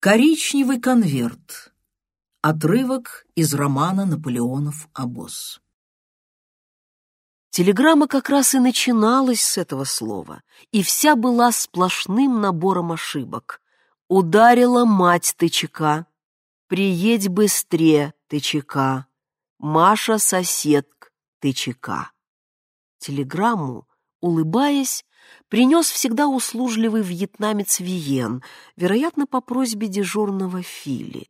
Коричневый конверт. Отрывок из романа «Наполеонов обоз». Телеграмма как раз и начиналась с этого слова, и вся была сплошным набором ошибок. Ударила мать ТЧК. «Приедь быстрее, ТЧК». «Маша соседк, ТЧК». Телеграмму, улыбаясь, принес всегда услужливый вьетнамец Виен, вероятно, по просьбе дежурного Фили.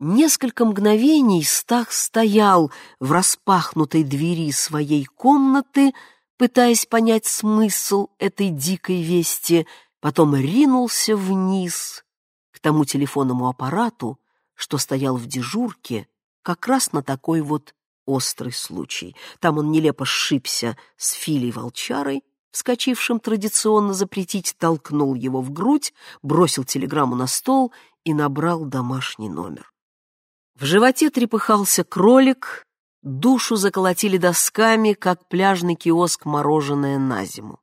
Несколько мгновений Стах стоял в распахнутой двери своей комнаты, пытаясь понять смысл этой дикой вести, потом ринулся вниз к тому телефонному аппарату, что стоял в дежурке, как раз на такой вот острый случай. Там он нелепо сшибся с Филей Волчарой, вскочившим традиционно запретить, толкнул его в грудь, бросил телеграмму на стол и набрал домашний номер. В животе трепыхался кролик, душу заколотили досками, как пляжный киоск мороженое на зиму.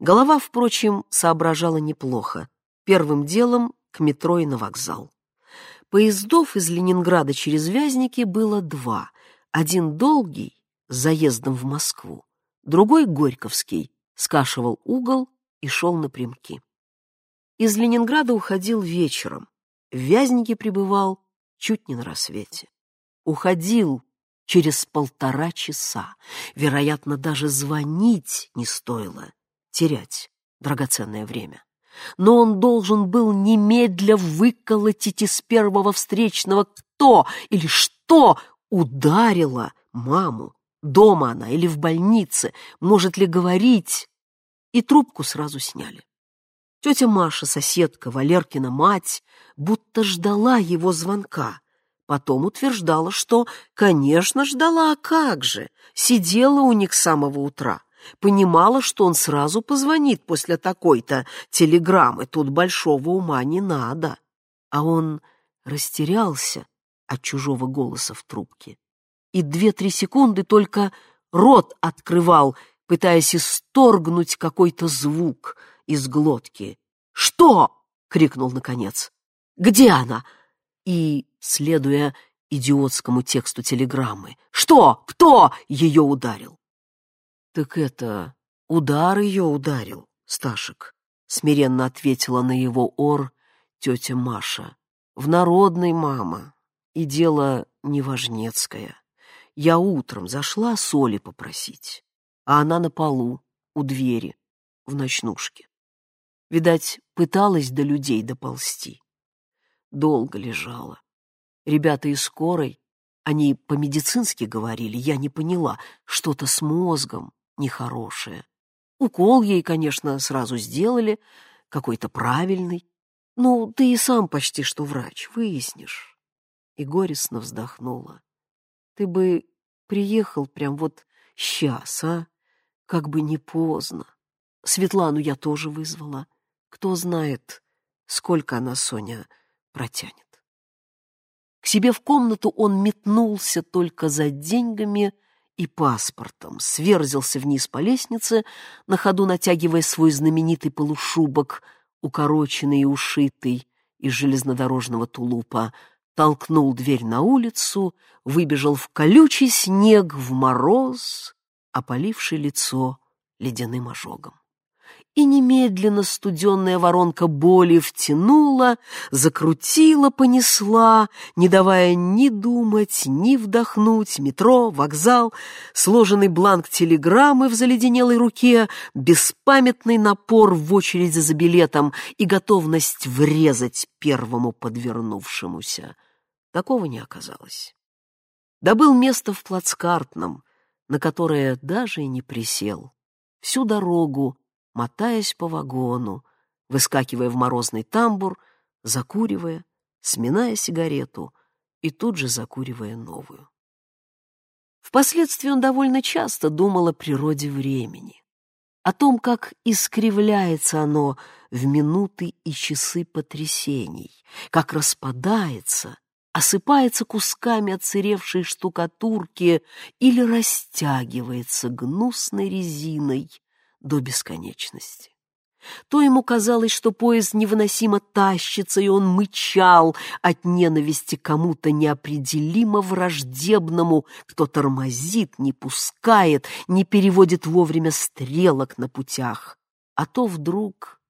Голова, впрочем, соображала неплохо. Первым делом к метро и на вокзал. Поездов из Ленинграда через Вязники было два. Один долгий, с заездом в Москву, другой Горьковский, скашивал угол и шел напрямки. Из Ленинграда уходил вечером, в Вязники пребывал чуть не на рассвете. Уходил через полтора часа. Вероятно, даже звонить не стоило, терять драгоценное время. Но он должен был немедля выколотить из первого встречного кто или что ударило маму. Дома она или в больнице, может ли говорить, и трубку сразу сняли. Тетя Маша, соседка, Валеркина мать, будто ждала его звонка. Потом утверждала, что, конечно, ждала, а как же, сидела у них с самого утра. Понимала, что он сразу позвонит после такой-то телеграммы, тут большого ума не надо. А он растерялся от чужого голоса в трубке. И две-три секунды только рот открывал, пытаясь исторгнуть какой-то звук из глотки. «Что?» — крикнул наконец. «Где она?» И, следуя идиотскому тексту телеграммы, «Что? Кто?» — ее ударил. «Так это удар ее ударил, Сташек», — смиренно ответила на его ор тетя Маша. «В народной, мама, и дело неважнецкое. Я утром зашла соли попросить а она на полу, у двери, в ночнушке. Видать, пыталась до людей доползти. Долго лежала. Ребята из скорой, они по-медицински говорили, я не поняла, что-то с мозгом нехорошее. Укол ей, конечно, сразу сделали, какой-то правильный. Ну, ты и сам почти что врач, выяснишь. И горестно вздохнула. Ты бы приехал прям вот сейчас, а? Как бы не поздно. Светлану я тоже вызвала. Кто знает, сколько она, Соня, протянет. К себе в комнату он метнулся только за деньгами и паспортом, сверзился вниз по лестнице, на ходу натягивая свой знаменитый полушубок, укороченный и ушитый из железнодорожного тулупа, толкнул дверь на улицу, выбежал в колючий снег, в мороз, опаливший лицо ледяным ожогом. И немедленно студенная воронка боли втянула, закрутила, понесла, не давая ни думать, ни вдохнуть, метро, вокзал, сложенный бланк телеграммы в заледенелой руке, беспамятный напор в очереди за билетом и готовность врезать первому подвернувшемуся. Такого не оказалось. Добыл место в плацкартном, на которое даже и не присел. Всю дорогу, мотаясь по вагону, выскакивая в морозный тамбур, закуривая, сминая сигарету и тут же закуривая новую. Впоследствии он довольно часто думал о природе времени, о том, как искривляется оно в минуты и часы потрясений, как распадается осыпается кусками отсыревшей штукатурки или растягивается гнусной резиной до бесконечности. То ему казалось, что поезд невыносимо тащится, и он мычал от ненависти кому-то неопределимо враждебному, кто тормозит, не пускает, не переводит вовремя стрелок на путях. А то вдруг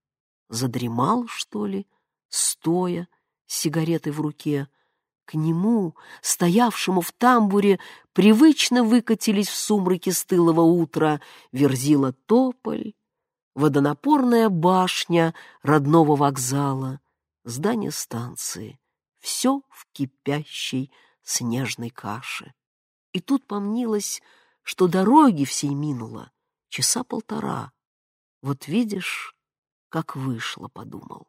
задремал, что ли, стоя, с сигаретой в руке. К нему, стоявшему в тамбуре, привычно выкатились в сумраке стылого утра Верзила Тополь, водонапорная башня родного вокзала, здание станции. Все в кипящей снежной каше. И тут помнилось, что дороги всей минуло часа полтора. Вот видишь, как вышло, подумал.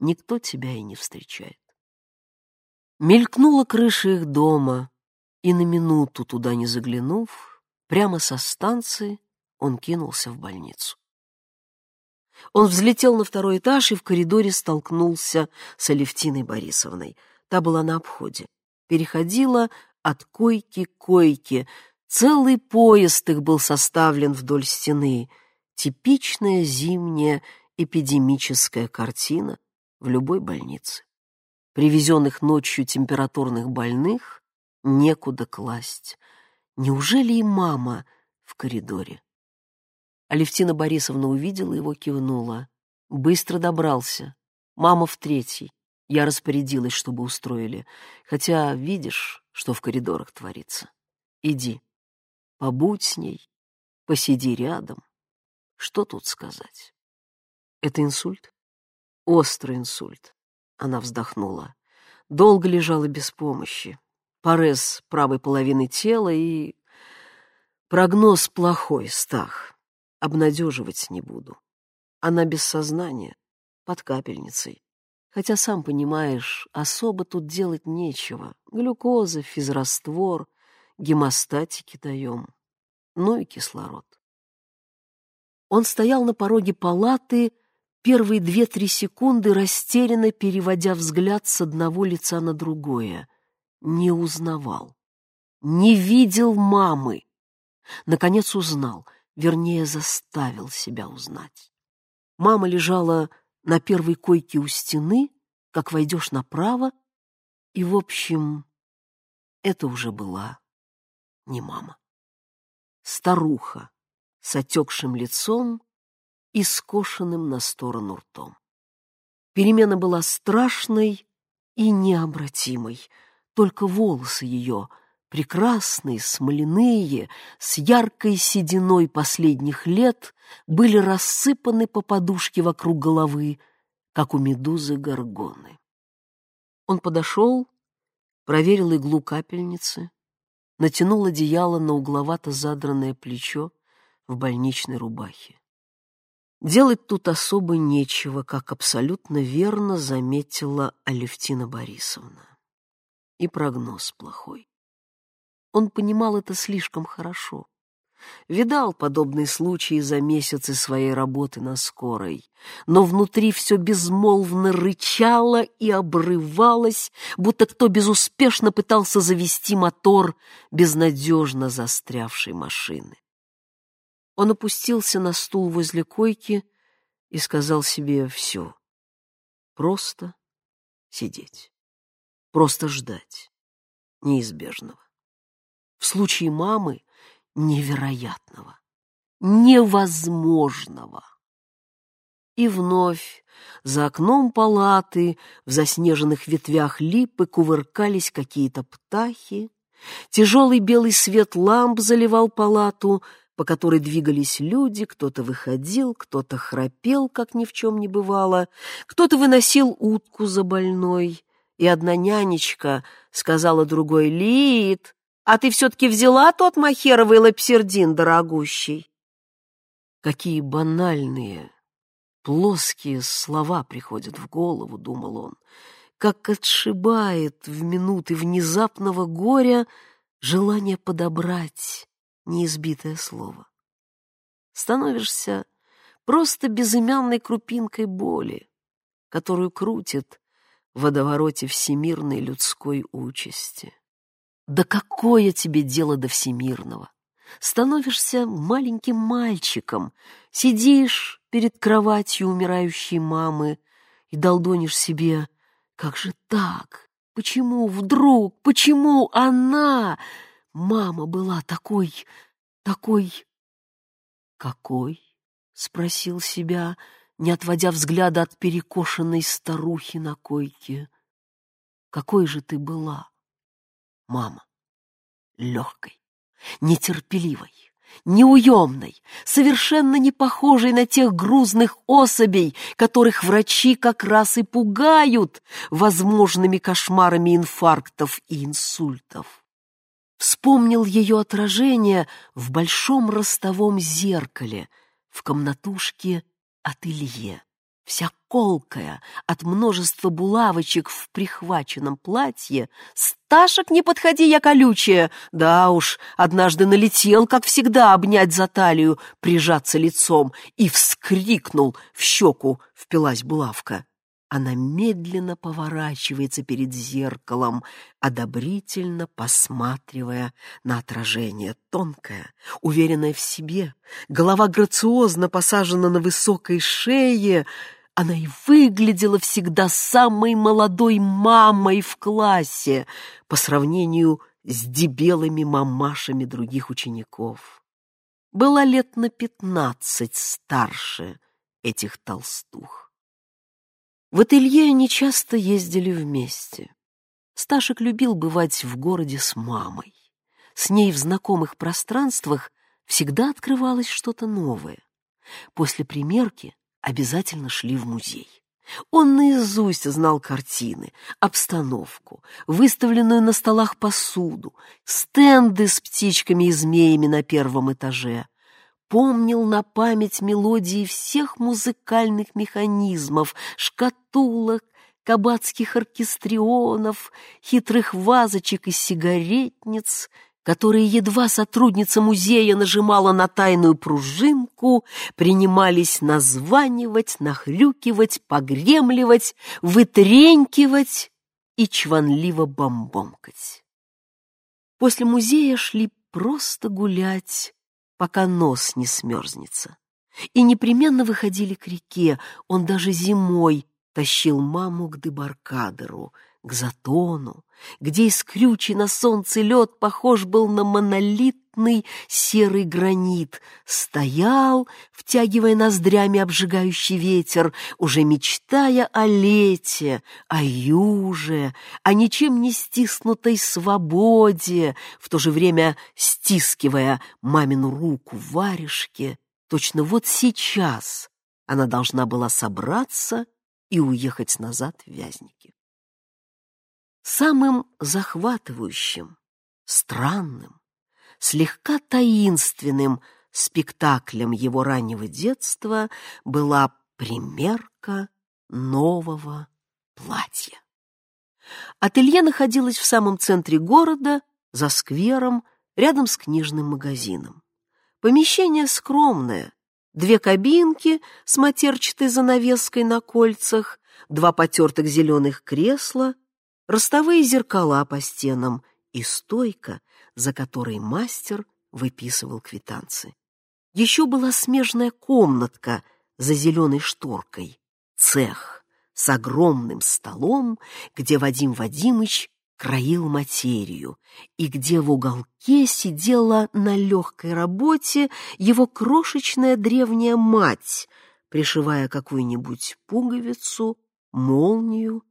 Никто тебя и не встречает. Мелькнула крыша их дома, и на минуту туда не заглянув, прямо со станции он кинулся в больницу. Он взлетел на второй этаж и в коридоре столкнулся с Алевтиной Борисовной. Та была на обходе. Переходила от койки к койке. Целый поезд их был составлен вдоль стены. Типичная зимняя эпидемическая картина в любой больнице. Привезенных ночью температурных больных некуда класть. Неужели и мама в коридоре? Алевтина Борисовна увидела его, кивнула. Быстро добрался. Мама в третий. Я распорядилась, чтобы устроили. Хотя видишь, что в коридорах творится. Иди, побудь с ней, посиди рядом. Что тут сказать? Это инсульт? Острый инсульт. Она вздохнула. Долго лежала без помощи. Порез правой половины тела и... Прогноз плохой, Стах обнадеживать не буду. Она без сознания, под капельницей. Хотя, сам понимаешь, особо тут делать нечего. Глюкоза, физраствор, гемостатики даем. Ну и кислород. Он стоял на пороге палаты, первые две-три секунды растерянно переводя взгляд с одного лица на другое. Не узнавал. Не видел мамы. Наконец узнал — вернее, заставил себя узнать. Мама лежала на первой койке у стены, как войдешь направо, и, в общем, это уже была не мама. Старуха с отекшим лицом и скошенным на сторону ртом. Перемена была страшной и необратимой, только волосы ее — прекрасные, смоляные, с яркой сединой последних лет, были рассыпаны по подушке вокруг головы, как у медузы горгоны. Он подошел, проверил иглу капельницы, натянул одеяло на угловато задранное плечо в больничной рубахе. Делать тут особо нечего, как абсолютно верно заметила Алевтина Борисовна. И прогноз плохой. Он понимал это слишком хорошо. Видал подобные случаи за месяцы своей работы на скорой, но внутри все безмолвно рычало и обрывалось, будто кто безуспешно пытался завести мотор безнадежно застрявшей машины. Он опустился на стул возле койки и сказал себе «все». Просто сидеть, просто ждать неизбежного в случае мамы невероятного, невозможного. И вновь за окном палаты в заснеженных ветвях липы кувыркались какие-то птахи, тяжелый белый свет ламп заливал палату, по которой двигались люди, кто-то выходил, кто-то храпел, как ни в чем не бывало, кто-то выносил утку за больной, и одна нянечка сказала другой «Лид, а ты все-таки взяла тот махеровый лапсердин дорогущий? Какие банальные, плоские слова приходят в голову, думал он, как отшибает в минуты внезапного горя желание подобрать неизбитое слово. Становишься просто безымянной крупинкой боли, которую крутит в водовороте всемирной людской участи. Да какое тебе дело до всемирного? Становишься маленьким мальчиком, сидишь перед кроватью умирающей мамы и долдонишь себе «Как же так? Почему вдруг? Почему она?» Мама была такой, такой... «Какой?» — спросил себя, не отводя взгляда от перекошенной старухи на койке. «Какой же ты была, мама? Легкой, нетерпеливой, неуемной, совершенно не похожей на тех грузных особей, которых врачи как раз и пугают возможными кошмарами инфарктов и инсультов. Вспомнил ее отражение в большом ростовом зеркале в комнатушке ателье, вся колкая от множества булавочек в прихваченном платье. «Сташек, не подходи, я колючая!» Да уж, однажды налетел, как всегда, обнять за талию, прижаться лицом и вскрикнул в щеку, впилась булавка. Она медленно поворачивается перед зеркалом, одобрительно посматривая на отражение. Тонкая, уверенная в себе, голова грациозно посажена на высокой шее. Она и выглядела всегда самой молодой мамой в классе по сравнению с дебелыми мамашами других учеников. Была лет на пятнадцать старше этих толстух. В ателье они часто ездили вместе. Сташек любил бывать в городе с мамой. С ней в знакомых пространствах всегда открывалось что-то новое. После примерки обязательно шли в музей. Он наизусть знал картины, обстановку, выставленную на столах посуду, стенды с птичками и змеями на первом этаже, помнил на память мелодии всех музыкальных механизмов, шкатулок, кабацких оркестрионов, хитрых вазочек и сигаретниц, которые едва сотрудница музея нажимала на тайную пружинку, принимались названивать, нахрюкивать, погремливать, вытренькивать и чванливо бомбомкать. После музея шли просто гулять, пока нос не смерзнется. И непременно выходили к реке, он даже зимой тащил маму к Дебаркадеру, к Затону, где искрючий на солнце лед похож был на монолитный серый гранит, стоял, втягивая ноздрями обжигающий ветер, уже мечтая о лете, о юже, о ничем не стиснутой свободе, в то же время стискивая мамину руку в варежке. Точно вот сейчас она должна была собраться и уехать назад в Вязники. Самым захватывающим, странным, слегка таинственным спектаклем его раннего детства была примерка нового платья. Ателье находилось в самом центре города, за сквером, рядом с книжным магазином. Помещение скромное, две кабинки с матерчатой занавеской на кольцах, два потертых зеленых кресла — ростовые зеркала по стенам и стойка, за которой мастер выписывал квитанции. Еще была смежная комнатка за зеленой шторкой, цех с огромным столом, где Вадим Вадимыч краил материю, и где в уголке сидела на легкой работе его крошечная древняя мать, пришивая какую-нибудь пуговицу, молнию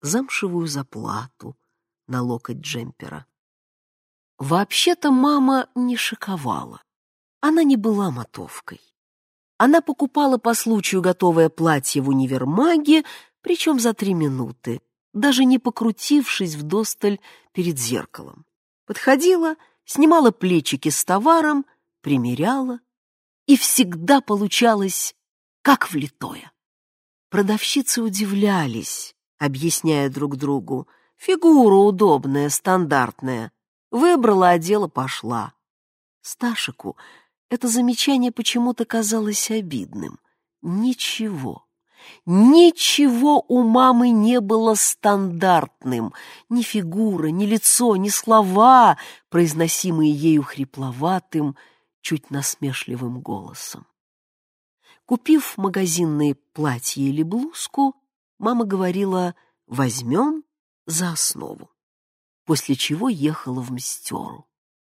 замшевую заплату на локоть джемпера. Вообще-то мама не шиковала. Она не была мотовкой. Она покупала по случаю готовое платье в универмаге, причем за три минуты, даже не покрутившись вдосталь перед зеркалом. Подходила, снимала плечики с товаром, примеряла, и всегда получалось как влитое. Продавщицы удивлялись, объясняя друг другу. Фигура удобная, стандартная. Выбрала, одела, пошла. Сташику это замечание почему-то казалось обидным. Ничего. Ничего у мамы не было стандартным. Ни фигура, ни лицо, ни слова, произносимые ею хрипловатым, чуть насмешливым голосом. Купив магазинные платье или блузку, мама говорила «возьмем за основу», после чего ехала в Мстеру.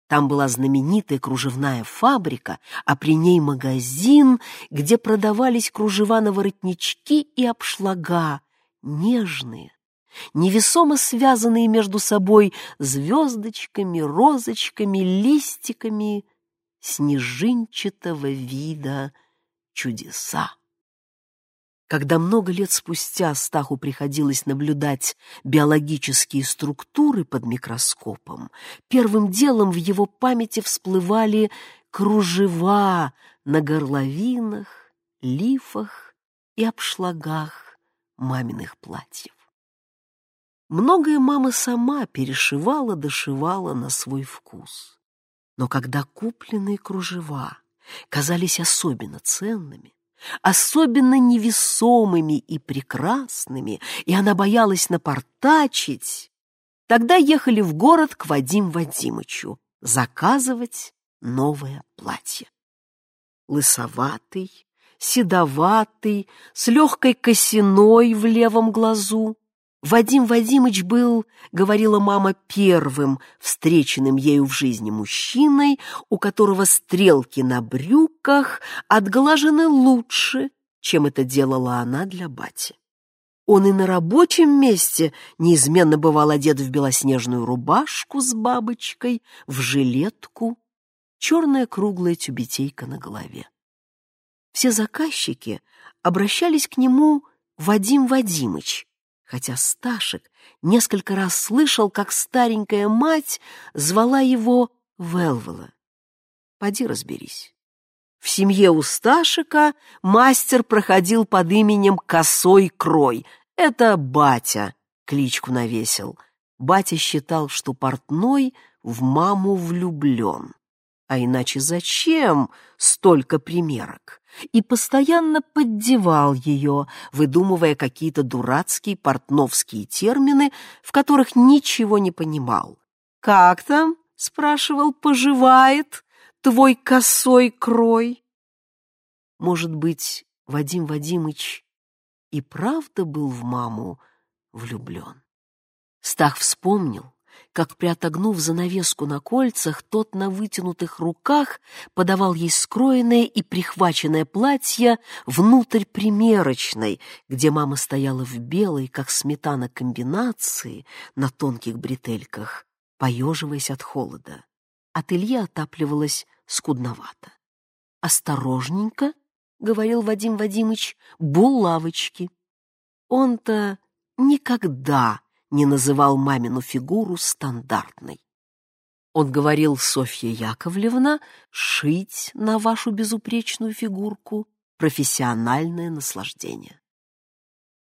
Там была знаменитая кружевная фабрика, а при ней магазин, где продавались кружева на воротнички и обшлага, нежные, невесомо связанные между собой звездочками, розочками, листиками снежинчатого вида чудеса. Когда много лет спустя Стаху приходилось наблюдать биологические структуры под микроскопом, первым делом в его памяти всплывали кружева на горловинах, лифах и обшлагах маминых платьев. Многое мама сама перешивала, дошивала на свой вкус. Но когда купленные кружева казались особенно ценными, особенно невесомыми и прекрасными, и она боялась напортачить, тогда ехали в город к Вадим Вадимычу заказывать новое платье. Лысоватый, седоватый, с легкой косиной в левом глазу, Вадим Вадимыч был, говорила мама, первым встреченным ею в жизни мужчиной, у которого стрелки на брюках отглажены лучше, чем это делала она для бати. Он и на рабочем месте неизменно бывал одет в белоснежную рубашку с бабочкой, в жилетку, черная круглая тюбетейка на голове. Все заказчики обращались к нему Вадим Вадимыч, хотя Сташек несколько раз слышал, как старенькая мать звала его Велвела. Поди разберись. В семье у Сташика мастер проходил под именем Косой Крой. Это батя кличку навесил. Батя считал, что портной в маму влюблен. А иначе зачем столько примерок? И постоянно поддевал ее, выдумывая какие-то дурацкие портновские термины, в которых ничего не понимал. «Как там?» — спрашивал, — «поживает твой косой крой?» Может быть, Вадим Вадимыч и правда был в маму влюблен? Стах вспомнил, как, приотогнув занавеску на кольцах, тот на вытянутых руках подавал ей скроенное и прихваченное платье внутрь примерочной, где мама стояла в белой, как сметана комбинации, на тонких бретельках, поеживаясь от холода. Ателье отапливалось скудновато. «Осторожненько», — говорил Вадим Вадимыч, — «булавочки». Он-то никогда не называл мамину фигуру стандартной. Он говорил, Софья Яковлевна, шить на вашу безупречную фигурку — профессиональное наслаждение.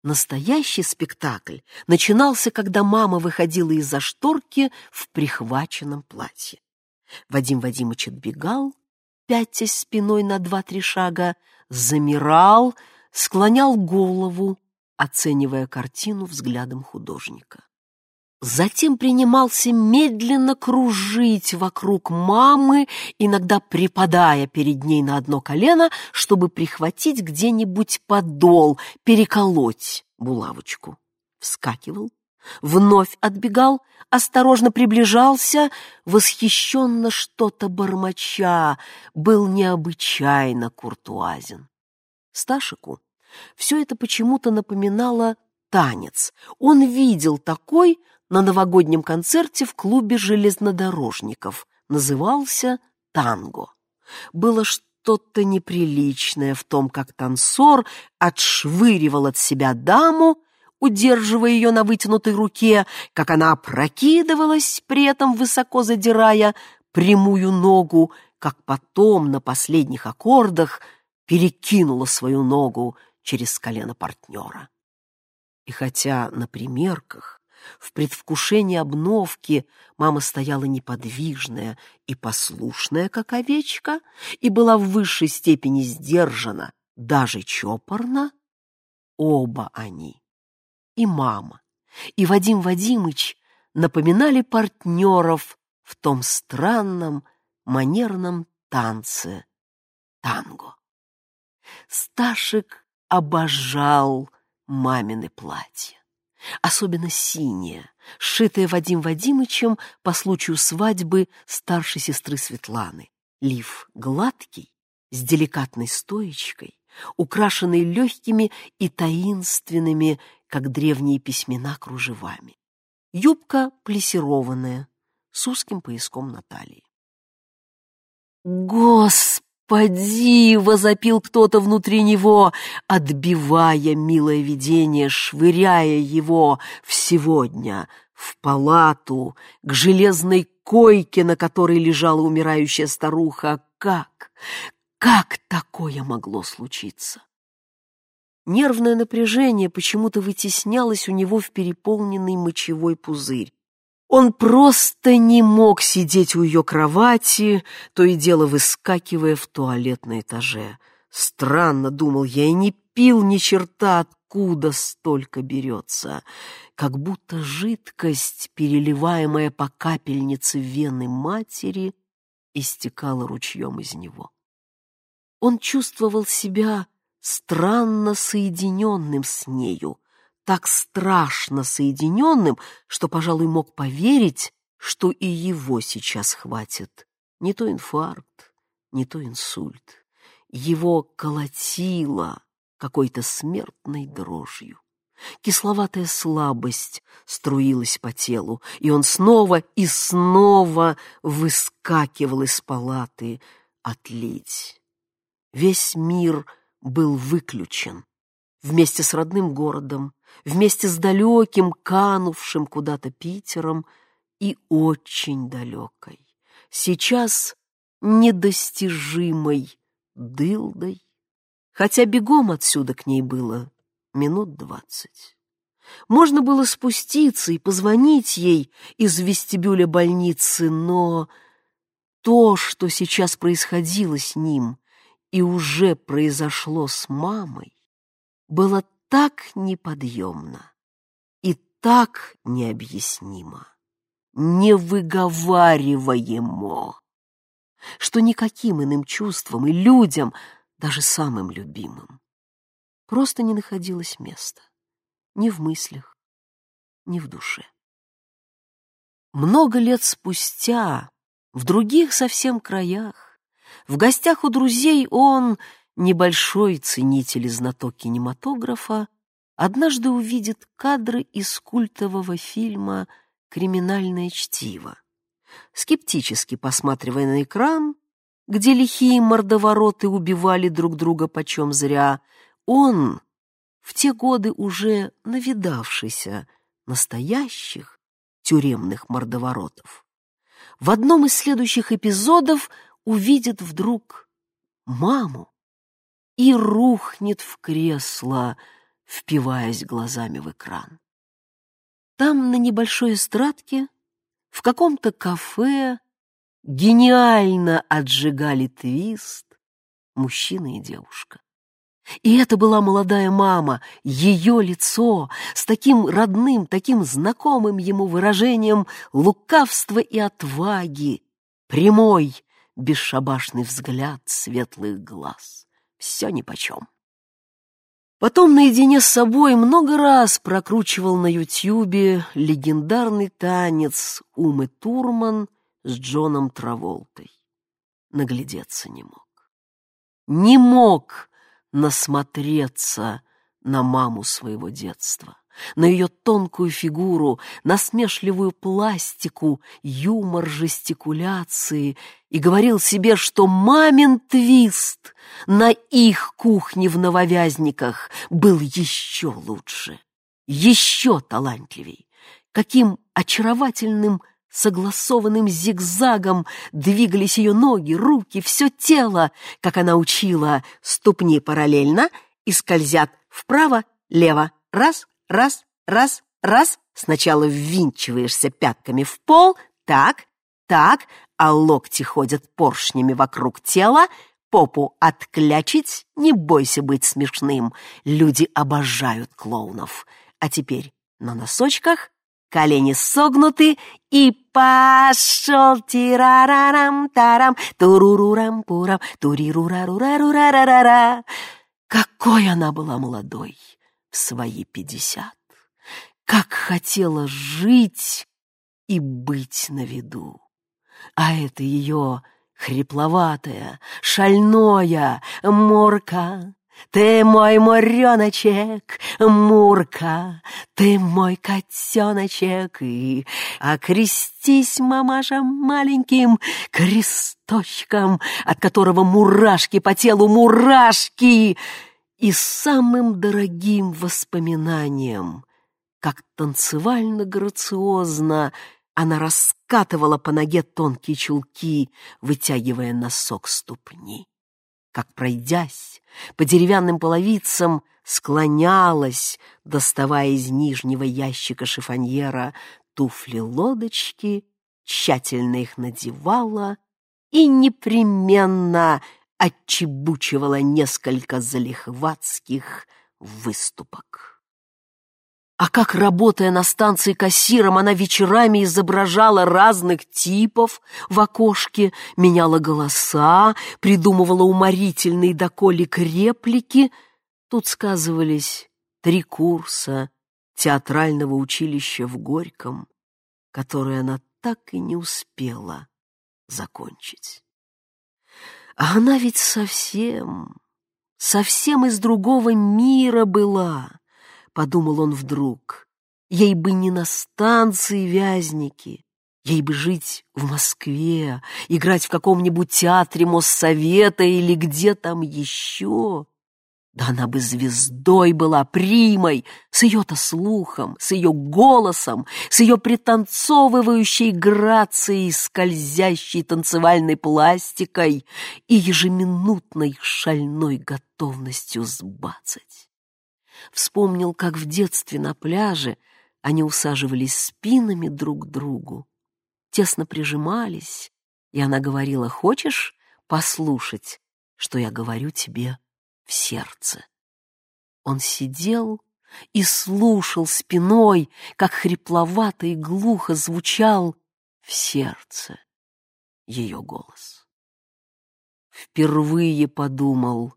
Настоящий спектакль начинался, когда мама выходила из-за шторки в прихваченном платье. Вадим Вадимыч отбегал, пятясь спиной на два-три шага, замирал, склонял голову, оценивая картину взглядом художника. Затем принимался медленно кружить вокруг мамы, иногда припадая перед ней на одно колено, чтобы прихватить где-нибудь подол, переколоть булавочку. Вскакивал, вновь отбегал, осторожно приближался, восхищенно что-то бормоча, был необычайно куртуазен. Сташику все это почему-то напоминало танец. Он видел такой на новогоднем концерте в клубе железнодорожников. Назывался танго. Было что-то неприличное в том, как танцор отшвыривал от себя даму, удерживая ее на вытянутой руке, как она опрокидывалась, при этом высоко задирая прямую ногу, как потом на последних аккордах перекинула свою ногу через колено партнера. И хотя на примерках, в предвкушении обновки, мама стояла неподвижная и послушная, как овечка, и была в высшей степени сдержана, даже чопорна, оба они, и мама, и Вадим Вадимыч, напоминали партнеров в том странном манерном танце танго. Сташек обожал мамины платья, особенно синее, сшитое Вадим Вадимычем по случаю свадьбы старшей сестры Светланы. Лиф гладкий, с деликатной стоечкой, украшенный легкими и таинственными, как древние письмена, кружевами. Юбка плессированная, с узким пояском на талии. «Господи!» — возопил кто-то внутри него, отбивая милое видение, швыряя его в сегодня, в палату, к железной койке, на которой лежала умирающая старуха. Как? Как такое могло случиться? Нервное напряжение почему-то вытеснялось у него в переполненный мочевой пузырь. Он просто не мог сидеть у ее кровати, то и дело выскакивая в туалет на этаже. Странно, думал я, и не пил ни черта, откуда столько берется. Как будто жидкость, переливаемая по капельнице вены матери, истекала ручьем из него. Он чувствовал себя странно соединенным с нею, так страшно соединенным, что, пожалуй, мог поверить, что и его сейчас хватит. Не то инфаркт, не то инсульт. Его колотило какой-то смертной дрожью. Кисловатая слабость струилась по телу, и он снова и снова выскакивал из палаты отлить. Весь мир был выключен вместе с родным городом, вместе с далеким, канувшим куда-то Питером и очень далекой, сейчас недостижимой дылдой, хотя бегом отсюда к ней было минут двадцать. Можно было спуститься и позвонить ей из вестибюля больницы, но то, что сейчас происходило с ним и уже произошло с мамой, было так неподъемно и так необъяснимо, невыговариваемо, что никаким иным чувством и людям, даже самым любимым, просто не находилось места ни в мыслях, ни в душе. Много лет спустя, в других совсем краях, в гостях у друзей он небольшой ценитель и знаток кинематографа, однажды увидит кадры из культового фильма «Криминальное чтиво». Скептически посматривая на экран, где лихие мордовороты убивали друг друга почем зря, он, в те годы уже навидавшийся настоящих тюремных мордоворотов, в одном из следующих эпизодов увидит вдруг маму, и рухнет в кресло, впиваясь глазами в экран. Там, на небольшой эстрадке, в каком-то кафе, гениально отжигали твист мужчина и девушка. И это была молодая мама, ее лицо с таким родным, таким знакомым ему выражением лукавства и отваги, прямой, бесшабашный взгляд светлых глаз все нипочем. Потом наедине с собой много раз прокручивал на Ютьюбе легендарный танец Умы Турман с Джоном Траволтой. Наглядеться не мог. Не мог насмотреться на маму своего детства на ее тонкую фигуру, насмешливую пластику, юмор жестикуляции и говорил себе, что мамин твист на их кухне в Нововязниках был еще лучше, еще талантливей. Каким очаровательным согласованным зигзагом двигались ее ноги, руки, все тело, как она учила, ступни параллельно и скользят вправо, лево, раз, Раз, раз, раз. Сначала ввинчиваешься пятками в пол. Так, так. А локти ходят поршнями вокруг тела. Попу отклячить. Не бойся быть смешным. Люди обожают клоунов. А теперь на носочках колени согнуты, и пошел тирарарам тарам турурурам пурам турирурарурарурарара Какой она была молодой в свои пятьдесят! Как хотела жить и быть на виду! А это ее хрипловатая, шальное Мурка, ты мой мореночек, Мурка, ты мой котеночек, и окрестись, мамаша, маленьким кресточком, от которого мурашки по телу мурашки, и самым дорогим воспоминанием, как танцевально-грациозно она раскатывала по ноге тонкие чулки, вытягивая носок ступни. Как, пройдясь по деревянным половицам, склонялась, доставая из нижнего ящика шифоньера туфли-лодочки, тщательно их надевала и непременно отчебучивала несколько залихватских выступок. А как, работая на станции кассиром, она вечерами изображала разных типов в окошке, меняла голоса, придумывала уморительные доколик реплики. Тут сказывались три курса театрального училища в Горьком, которые она так и не успела закончить. А она ведь совсем, совсем из другого мира была — подумал он вдруг. Ей бы не на станции Вязники, ей бы жить в Москве, играть в каком-нибудь театре Моссовета или где там еще. Да она бы звездой была, примой, с ее-то слухом, с ее голосом, с ее пританцовывающей грацией, скользящей танцевальной пластикой и ежеминутной шальной готовностью сбацать. Вспомнил, как в детстве на пляже они усаживались спинами друг к другу, тесно прижимались, и она говорила, «Хочешь послушать, что я говорю тебе в сердце?» Он сидел и слушал спиной, как хрипловато и глухо звучал в сердце ее голос. Впервые подумал,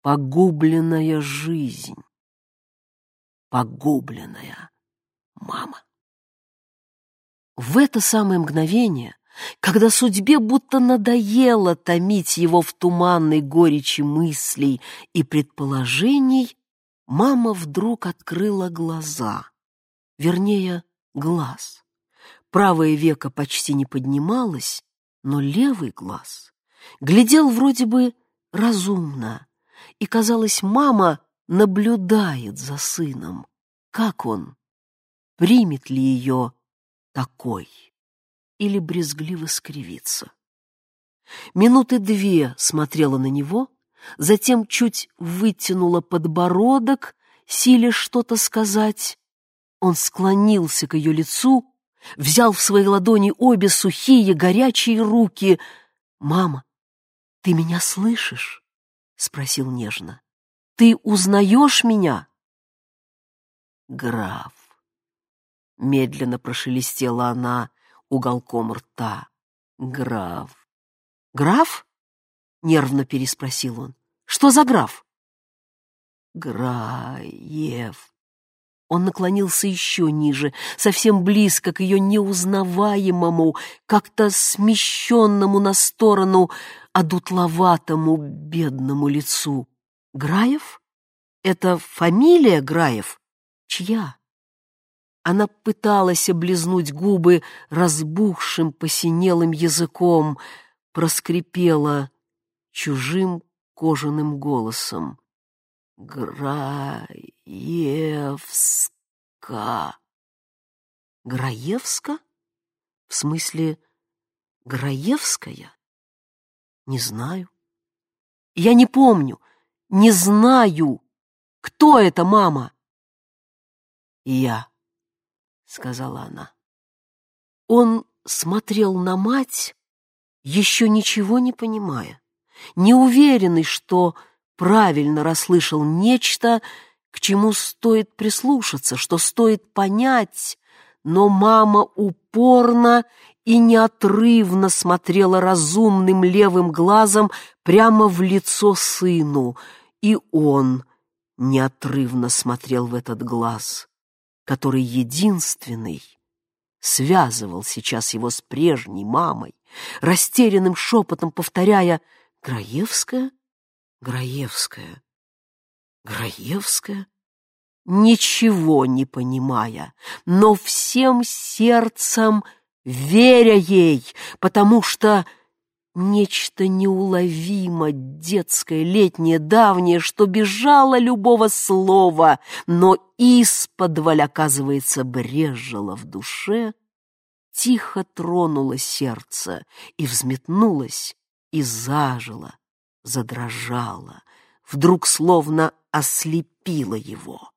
погубленная жизнь, погубленная мама. В это самое мгновение, когда судьбе будто надоело томить его в туманной горечи мыслей и предположений, мама вдруг открыла глаза, вернее, глаз. Правое веко почти не поднималось, но левый глаз глядел вроде бы разумно, и, казалось, мама наблюдает за сыном. Как он? Примет ли ее такой? Или брезгливо скривится? Минуты две смотрела на него, затем чуть вытянула подбородок, силя что-то сказать. Он склонился к ее лицу, взял в свои ладони обе сухие, горячие руки. «Мама, ты меня слышишь?» — спросил нежно. «Ты узнаешь меня?» «Граф», — медленно прошелестела она уголком рта. «Граф». «Граф?» — нервно переспросил он. «Что за граф?» «Граев». Он наклонился еще ниже, совсем близко к ее неузнаваемому, как-то смещенному на сторону одутловатому бедному лицу. Граев? Это фамилия Граев? Чья? Она пыталась облизнуть губы разбухшим, посинелым языком, проскрипела чужим кожаным голосом. Граевска. Граевска? В смысле, Граевская? Не знаю. Я не помню, не знаю, кто это мама. Я, сказала она. Он смотрел на мать, еще ничего не понимая, не уверенный, что правильно расслышал нечто, к чему стоит прислушаться, что стоит понять, но мама упорно и неотрывно смотрела разумным левым глазом прямо в лицо сыну, И он неотрывно смотрел в этот глаз, который единственный связывал сейчас его с прежней мамой, растерянным шепотом повторяя «Граевская? Граевская? Граевская?» Ничего не понимая, но всем сердцем веря ей, потому что нечто неуловимо детское, летнее, давнее, что бежало любого слова, но исподволь, оказывается, брежило в душе, тихо тронуло сердце и взметнулось, и зажило, задрожало, вдруг словно ослепило его.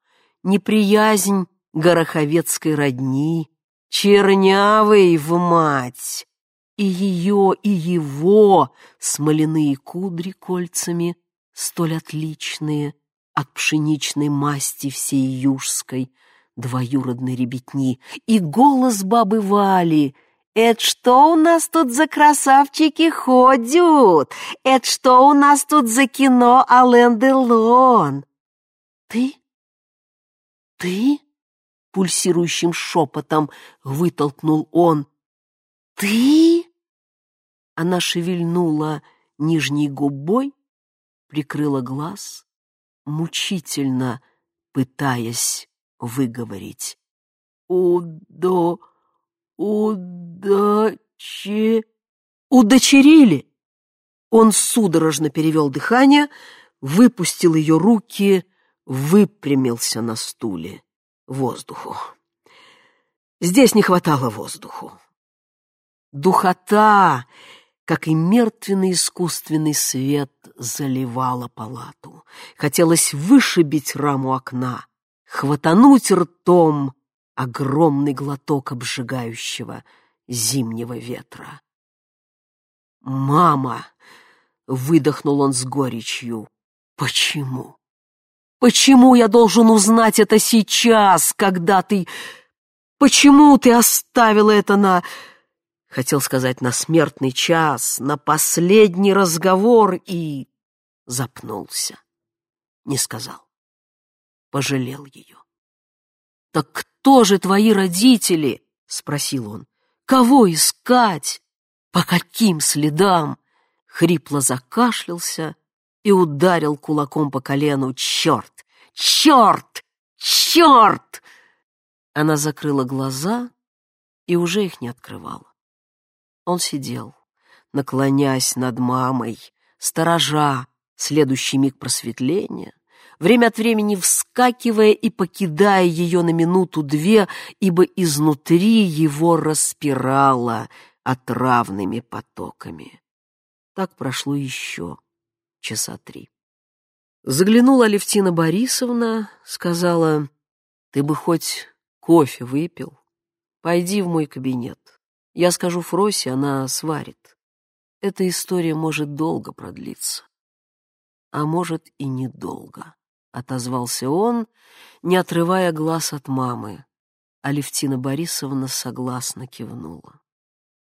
Неприязнь гороховецкой родни, чернявый в мать, и ее, и его смоляные кудри кольцами, столь отличные от пшеничной масти всей южской, двоюродной ребятни, и голос бабы Вали — «Это что у нас тут за красавчики ходят? Это что у нас тут за кино Ален Делон?» «Ты? Ты?» — пульсирующим шепотом вытолкнул он. «Ты?» Она шевельнула нижней губой, прикрыла глаз, мучительно пытаясь выговорить. «Удо... удачи...» «Удочерили!» Он судорожно перевел дыхание, выпустил ее руки, выпрямился на стуле. Воздуху. Здесь не хватало воздуху. Духота, как и мертвенный искусственный свет, заливала палату. Хотелось вышибить раму окна, хватануть ртом огромный глоток обжигающего зимнего ветра. «Мама!» — выдохнул он с горечью. «Почему? Почему я должен узнать это сейчас, когда ты... Почему ты оставила это на...» Хотел сказать на смертный час, на последний разговор и запнулся. Не сказал. Пожалел ее. «Так кто же твои родители?» — спросил он. «Кого искать? По каким следам?» Хрипло закашлялся и ударил кулаком по колену. «Черт! Черт! Черт!» Она закрыла глаза и уже их не открывала. Он сидел, наклонясь над мамой, сторожа следующий миг просветления, время от времени вскакивая и покидая ее на минуту-две, ибо изнутри его распирало отравными потоками. Так прошло еще часа три. Заглянула Алевтина Борисовна, сказала, «Ты бы хоть кофе выпил, пойди в мой кабинет». Я скажу Фросе, она сварит. Эта история может долго продлиться. А может и недолго, — отозвался он, не отрывая глаз от мамы. Алевтина Борисовна согласно кивнула.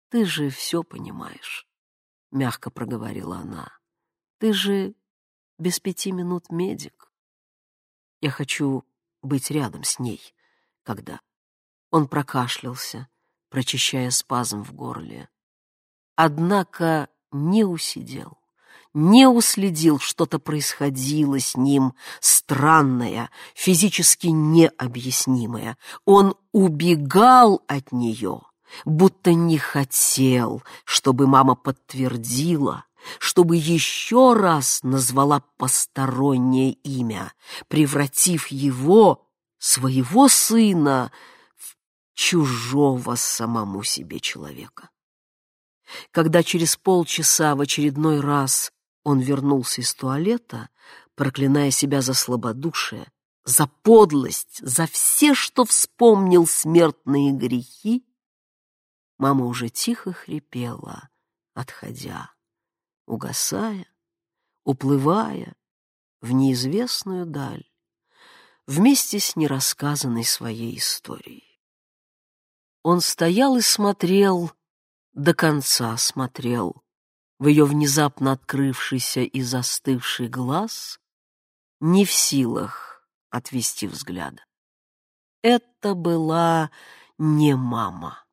«Ты же все понимаешь», — мягко проговорила она. «Ты же без пяти минут медик. Я хочу быть рядом с ней, когда...» Он прокашлялся прочищая спазм в горле. Однако не усидел, не уследил, что-то происходило с ним странное, физически необъяснимое. Он убегал от нее, будто не хотел, чтобы мама подтвердила, чтобы еще раз назвала постороннее имя, превратив его, своего сына, чужого самому себе человека. Когда через полчаса в очередной раз он вернулся из туалета, проклиная себя за слабодушие, за подлость, за все, что вспомнил смертные грехи, мама уже тихо хрипела, отходя, угасая, уплывая в неизвестную даль, вместе с нерассказанной своей историей. Он стоял и смотрел, до конца смотрел, в ее внезапно открывшийся и застывший глаз, не в силах отвести взгляда. Это была не мама.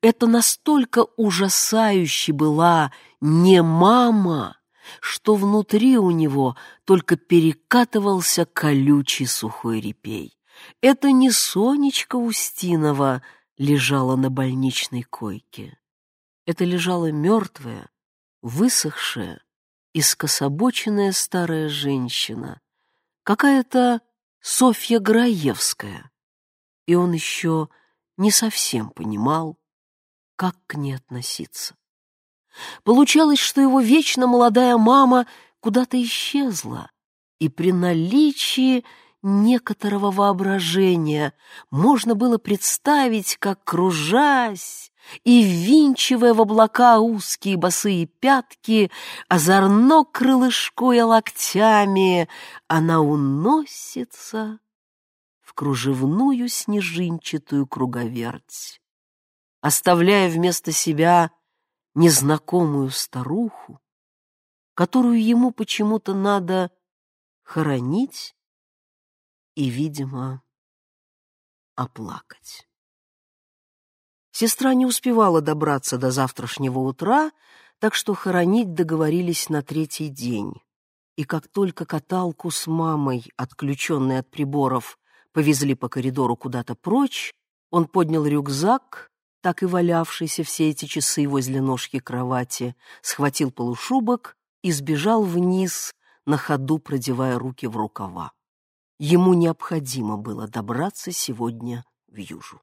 Это настолько ужасающе была не мама, что внутри у него только перекатывался колючий сухой репей. Это не Сонечка Устинова лежала на больничной койке. Это лежала мертвая, высохшая и скособоченная старая женщина, какая-то Софья Граевская. И он еще не совсем понимал, как к ней относиться. Получалось, что его вечно молодая мама куда-то исчезла, и при наличии некоторого воображения. Можно было представить, как, кружась и ввинчивая в облака узкие босые пятки, озорно крылышкуя локтями, она уносится в кружевную снежинчатую круговерть, оставляя вместо себя незнакомую старуху, которую ему почему-то надо хоронить и, видимо, оплакать. Сестра не успевала добраться до завтрашнего утра, так что хоронить договорились на третий день. И как только каталку с мамой, отключенной от приборов, повезли по коридору куда-то прочь, он поднял рюкзак, так и валявшийся все эти часы возле ножки кровати, схватил полушубок и сбежал вниз, на ходу продевая руки в рукава. Ему необходимо было добраться сегодня в Южу.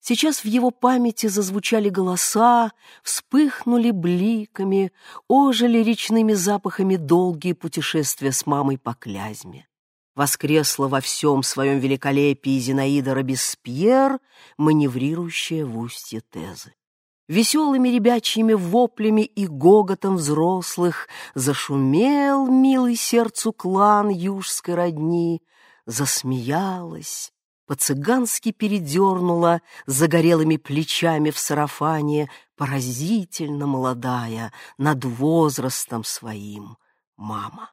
Сейчас в его памяти зазвучали голоса, вспыхнули бликами, ожили речными запахами долгие путешествия с мамой по Клязьме. Воскресла во всем своем великолепии Зинаида Робеспьер, маневрирующая в устье Тезы. Веселыми ребячьими воплями и гоготом взрослых Зашумел милый сердцу клан южской родни, Засмеялась, по-цыгански передернула Загорелыми плечами в сарафане, Поразительно молодая, над возрастом своим мама.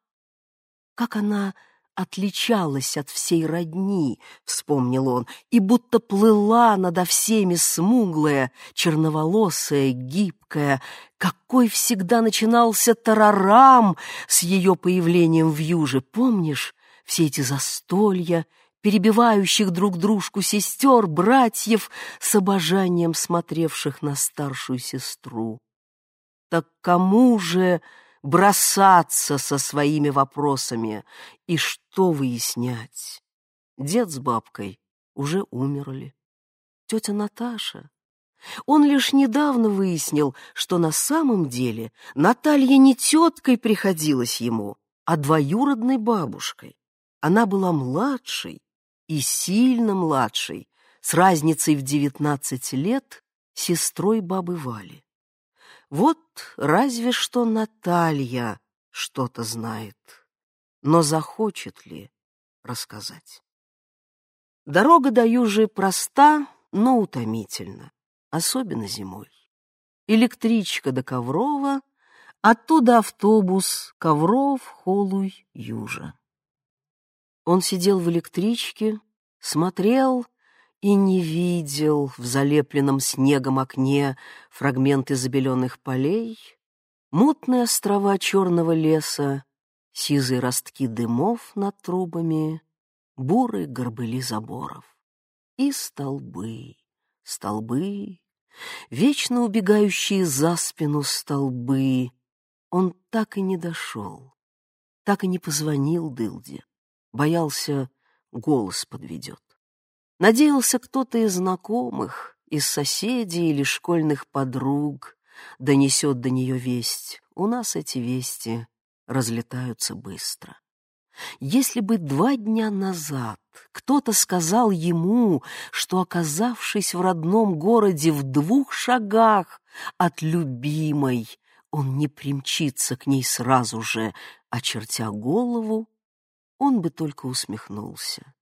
Как она отличалась от всей родни, — вспомнил он, и будто плыла надо всеми смуглая, черноволосая, гибкая, какой всегда начинался тарарам с ее появлением в юже, помнишь? Все эти застолья, перебивающих друг дружку сестер, братьев, с обожанием смотревших на старшую сестру. Так кому же бросаться со своими вопросами и что выяснять. Дед с бабкой уже умерли. Тетя Наташа. Он лишь недавно выяснил, что на самом деле Наталья не теткой приходилась ему, а двоюродной бабушкой. Она была младшей и сильно младшей, с разницей в девятнадцать лет, сестрой бабы Вали. Вот разве что Наталья что-то знает, но захочет ли рассказать? Дорога до Южи проста, но утомительна, особенно зимой. Электричка до Коврова, оттуда автобус Ковров, Холуй, Южа. Он сидел в электричке, смотрел и не видел в залепленном снегом окне фрагменты забеленных полей, мутные острова черного леса, сизые ростки дымов над трубами, бурые горбыли заборов и столбы, столбы, вечно убегающие за спину столбы. Он так и не дошел, так и не позвонил Дылде, боялся, голос подведет. Надеялся кто-то из знакомых, из соседей или школьных подруг донесет до нее весть. У нас эти вести разлетаются быстро. Если бы два дня назад кто-то сказал ему, что, оказавшись в родном городе в двух шагах от любимой, он не примчится к ней сразу же, очертя голову, он бы только усмехнулся.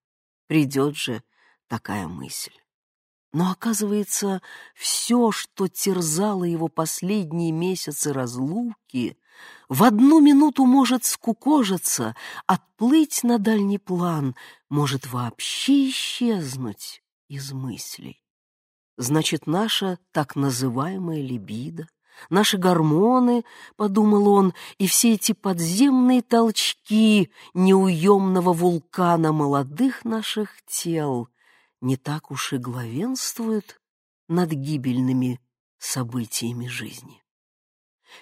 Придет же такая мысль. Но, оказывается, все, что терзало его последние месяцы разлуки, в одну минуту может скукожиться, отплыть на дальний план, может вообще исчезнуть из мыслей. Значит, наша так называемая либидо, наши гормоны, — подумал он, — и все эти подземные толчки неуемного вулкана молодых наших тел не так уж и главенствуют над гибельными событиями жизни.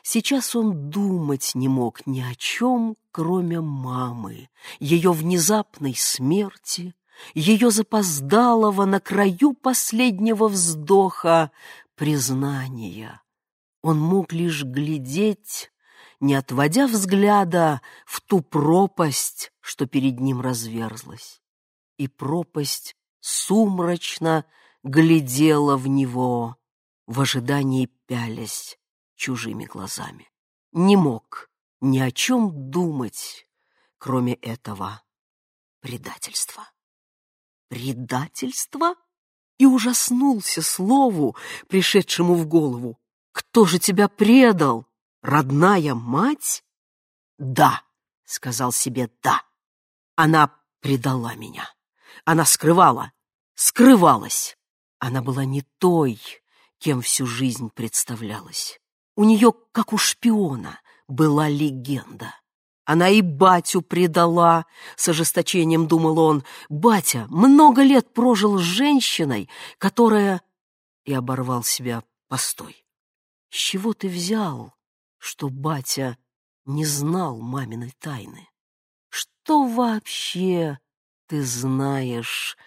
Сейчас он думать не мог ни о чем, кроме мамы, ее внезапной смерти, ее запоздалого на краю последнего вздоха признания. Он мог лишь глядеть, не отводя взгляда в ту пропасть, что перед ним разверзлась. И пропасть сумрачно глядела в него, в ожидании пялясь чужими глазами. Не мог ни о чем думать, кроме этого предательства. Предательство? И ужаснулся слову, пришедшему в голову. Кто же тебя предал? Родная мать? Да, сказал себе да. Она предала меня. Она скрывала, скрывалась. Она была не той, кем всю жизнь представлялась. У нее, как у шпиона, была легенда. Она и батю предала, с ожесточением думал он. Батя много лет прожил с женщиной, которая... И оборвал себя. Постой. С чего ты взял, что батя не знал маминой тайны? Что вообще ты знаешь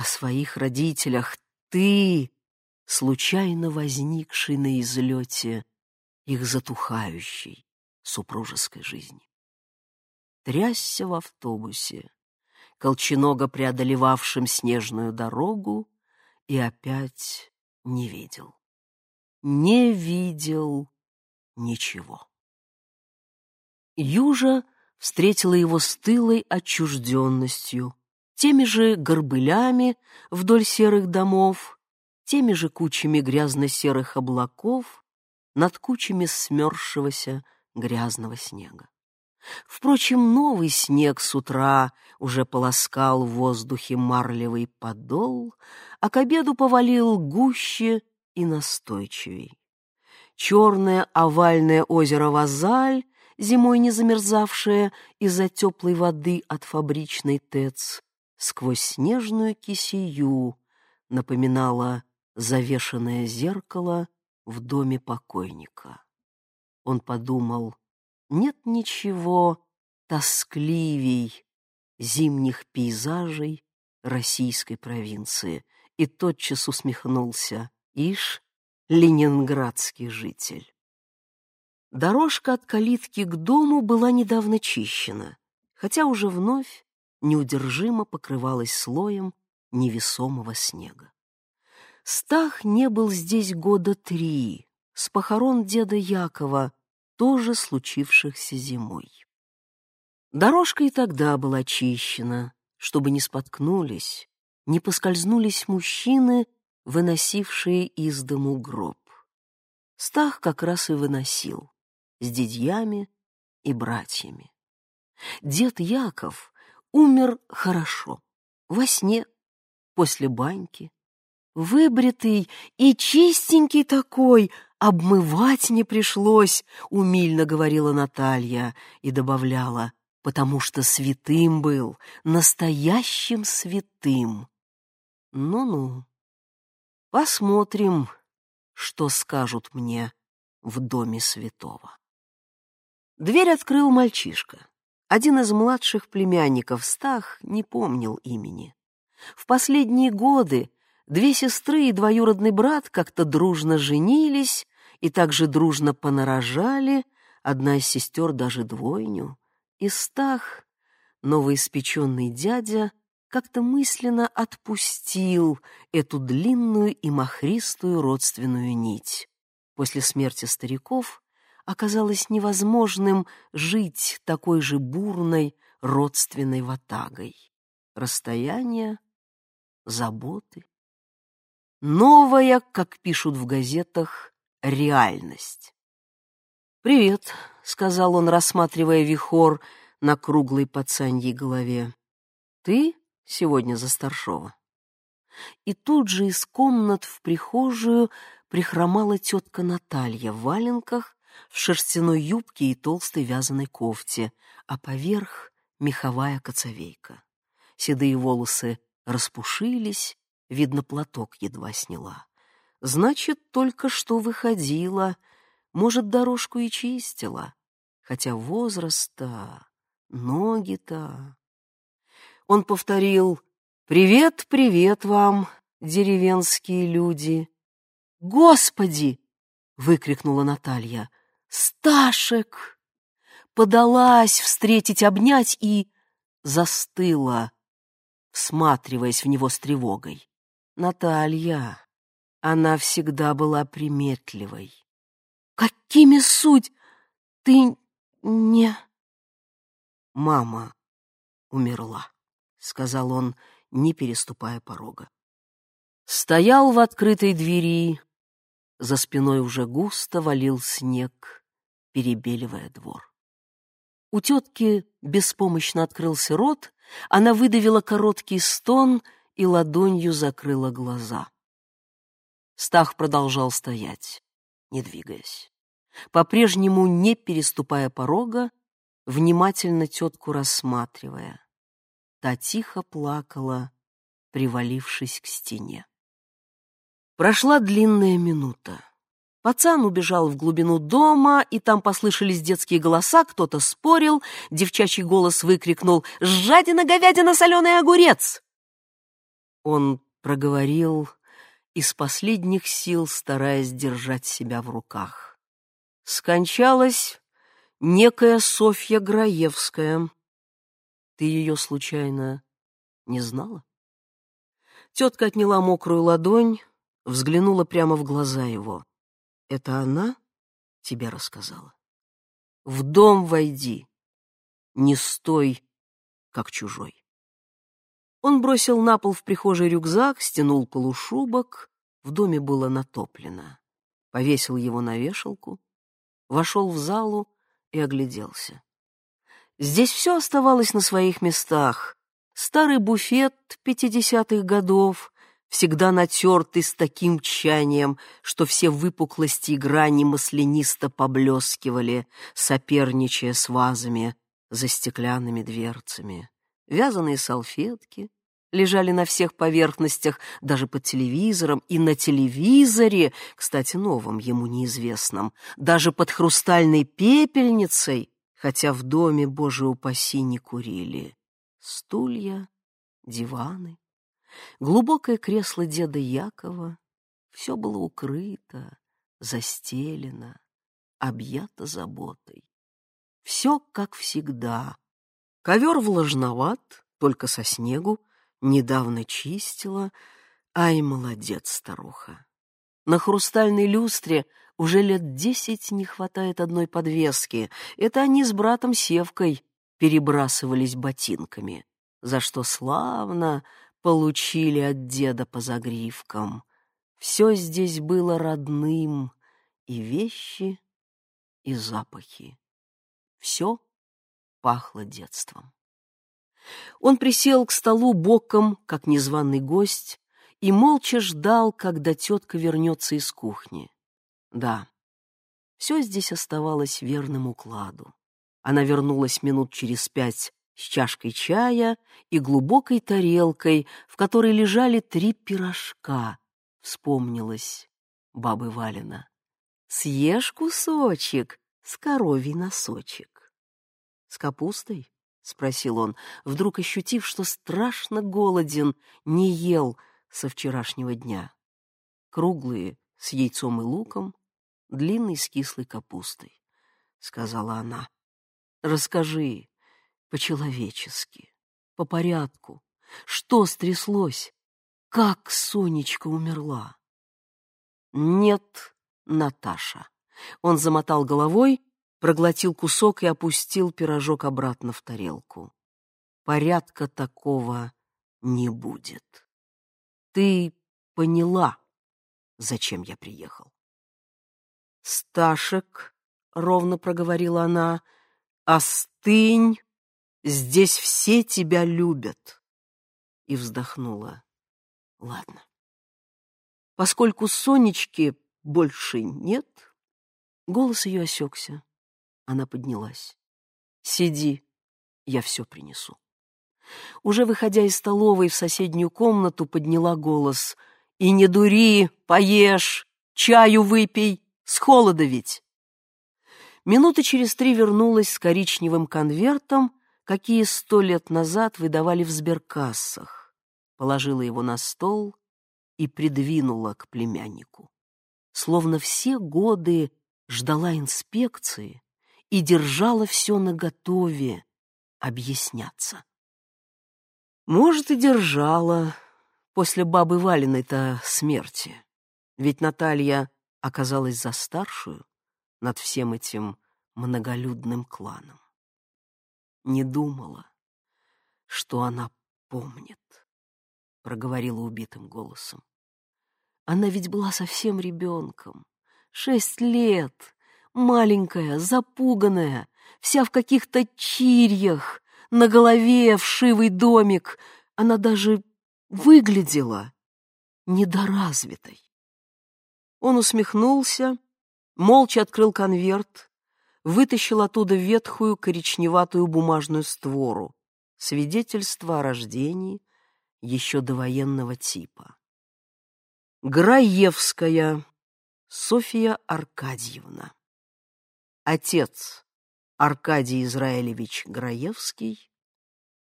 о своих родителях? Ты, случайно возникший на излете их затухающей супружеской жизни. Трясся в автобусе, колченога преодолевавшим снежную дорогу, и опять не видел. Не видел ничего. Южа встретила его стылой отчужденностью, теми же горбылями вдоль серых домов, теми же кучами грязно-серых облаков над кучами смерзшегося грязного снега. Впрочем, новый снег с утра уже полоскал в воздухе марлевый подол, а к обеду повалил гуще и настойчивей. Черное овальное озеро Вазаль, зимой не замерзавшее из-за теплой воды от фабричной ТЭЦ, сквозь снежную кисею напоминало завешенное зеркало в доме покойника. Он подумал, нет ничего тоскливей зимних пейзажей российской провинции, и тотчас усмехнулся. Ишь, ленинградский житель. Дорожка от калитки к дому была недавно чищена, хотя уже вновь неудержимо покрывалась слоем невесомого снега. Стах не был здесь года три, с похорон деда Якова, тоже случившихся зимой. Дорожка и тогда была очищена, чтобы не споткнулись, не поскользнулись мужчины, выносившие из дому гроб. Стах как раз и выносил, с дядьями и братьями. Дед Яков умер хорошо, во сне, после баньки, Выбритый и чистенький такой, обмывать не пришлось, умильно говорила Наталья и добавляла, потому что святым был, настоящим святым. Ну-ну, посмотрим, что скажут мне в доме святого. Дверь открыл мальчишка. Один из младших племянников Стах не помнил имени. В последние годы Две сестры и двоюродный брат как-то дружно женились и также дружно понарожали, одна из сестер даже двойню. И Стах, новоиспеченный дядя, как-то мысленно отпустил эту длинную и махристую родственную нить. После смерти стариков оказалось невозможным жить такой же бурной родственной ватагой. Расстояние, заботы, Новая, как пишут в газетах, реальность. «Привет», — сказал он, рассматривая вихор на круглой пацаньей голове. «Ты сегодня за старшова?» И тут же из комнат в прихожую прихромала тетка Наталья в валенках, в шерстяной юбке и толстой вязаной кофте, а поверх — меховая коцовейка. Седые волосы распушились, видно, платок едва сняла. Значит, только что выходила, может, дорожку и чистила, хотя возраст-то, ноги-то. Он повторил «Привет, привет вам, деревенские люди!» «Господи!» — выкрикнула Наталья. «Сташек!» Подалась встретить, обнять и застыла, всматриваясь в него с тревогой. Наталья, она всегда была приметливой. «Какими суть? Ты не...» «Мама умерла», — сказал он, не переступая порога. Стоял в открытой двери, за спиной уже густо валил снег, перебеливая двор. У тетки беспомощно открылся рот, она выдавила короткий стон и ладонью закрыла глаза. Стах продолжал стоять, не двигаясь. По-прежнему, не переступая порога, внимательно тетку рассматривая. Та тихо плакала, привалившись к стене. Прошла длинная минута. Пацан убежал в глубину дома, и там послышались детские голоса, кто-то спорил, девчачий голос выкрикнул «Жадина, говядина, соленый огурец!» Он проговорил из последних сил, стараясь держать себя в руках. Скончалась некая Софья Граевская. Ты ее, случайно, не знала? Тетка отняла мокрую ладонь, взглянула прямо в глаза его. Это она тебе рассказала? В дом войди, не стой, как чужой. Он бросил на пол в прихожей рюкзак, стянул полушубок, в доме было натоплено. Повесил его на вешалку, вошел в залу и огляделся. Здесь все оставалось на своих местах. Старый буфет пятидесятых годов, всегда натертый с таким тщанием, что все выпуклости и грани маслянисто поблескивали, соперничая с вазами за стеклянными дверцами. Вязаные салфетки лежали на всех поверхностях, даже под телевизором, и на телевизоре, кстати, новом, ему неизвестном, даже под хрустальной пепельницей, хотя в доме, боже упаси, не курили. Стулья, диваны, Глубокое кресло деда Якова, все было укрыто, застелено, объято заботой. Все как всегда. Ковер влажноват, только со снегу, недавно чистила. Ай, молодец, старуха. На хрустальной люстре уже лет десять не хватает одной подвески. Это они с братом Севкой перебрасывались ботинками, за что славно получили от деда по загривкам. Все здесь было родным, и вещи, и запахи. Все пахло детством. Он присел к столу боком, как незваный гость, и молча ждал, когда тетка вернется из кухни. Да, все здесь оставалось верным укладу. Она вернулась минут через пять с чашкой чая и глубокой тарелкой, в которой лежали три пирожка. Вспомнилась бабы Валина. «Съешь кусочек с коровий носочек». «С капустой?» — спросил он, вдруг ощутив, что страшно голоден, не ел со вчерашнего дня. Круглые, с яйцом и луком, длинный с кислой капустой, — сказала она. «Расскажи, по-человечески, по порядку. Что стряслось? Как Сонечка умерла? Нет, Наташа. Он замотал головой, проглотил кусок и опустил пирожок обратно в тарелку. Порядка такого не будет. Ты поняла, зачем я приехал? Сташек — ровно проговорила она, — «остынь, здесь все тебя любят». И вздохнула. Ладно. Поскольку Сонечки больше нет, голос ее осекся. Она поднялась. «Сиди, я все принесу». Уже выходя из столовой в соседнюю комнату, подняла голос. «И не дури, поешь, чаю выпей, с холода ведь!» Минуты через три вернулась с коричневым конвертом, какие сто лет назад выдавали в сберкассах. Положила его на стол и придвинула к племяннику. Словно все годы ждала инспекции и держала все наготове объясняться. Может, и держала после бабы Валиной-то смерти. Ведь Наталья оказалась за старшую над всем этим многолюдным кланом. Не думала, что она помнит, проговорила убитым голосом. Она ведь была совсем ребенком, шесть лет, маленькая, запуганная, вся в каких-то чирьях, на голове вшивый домик. Она даже выглядела недоразвитой. Он усмехнулся, молча открыл конверт, вытащил оттуда ветхую коричневатую бумажную створу, свидетельство о рождении еще довоенного типа. Граевская Софья Аркадьевна. Отец Аркадий Израилевич Граевский.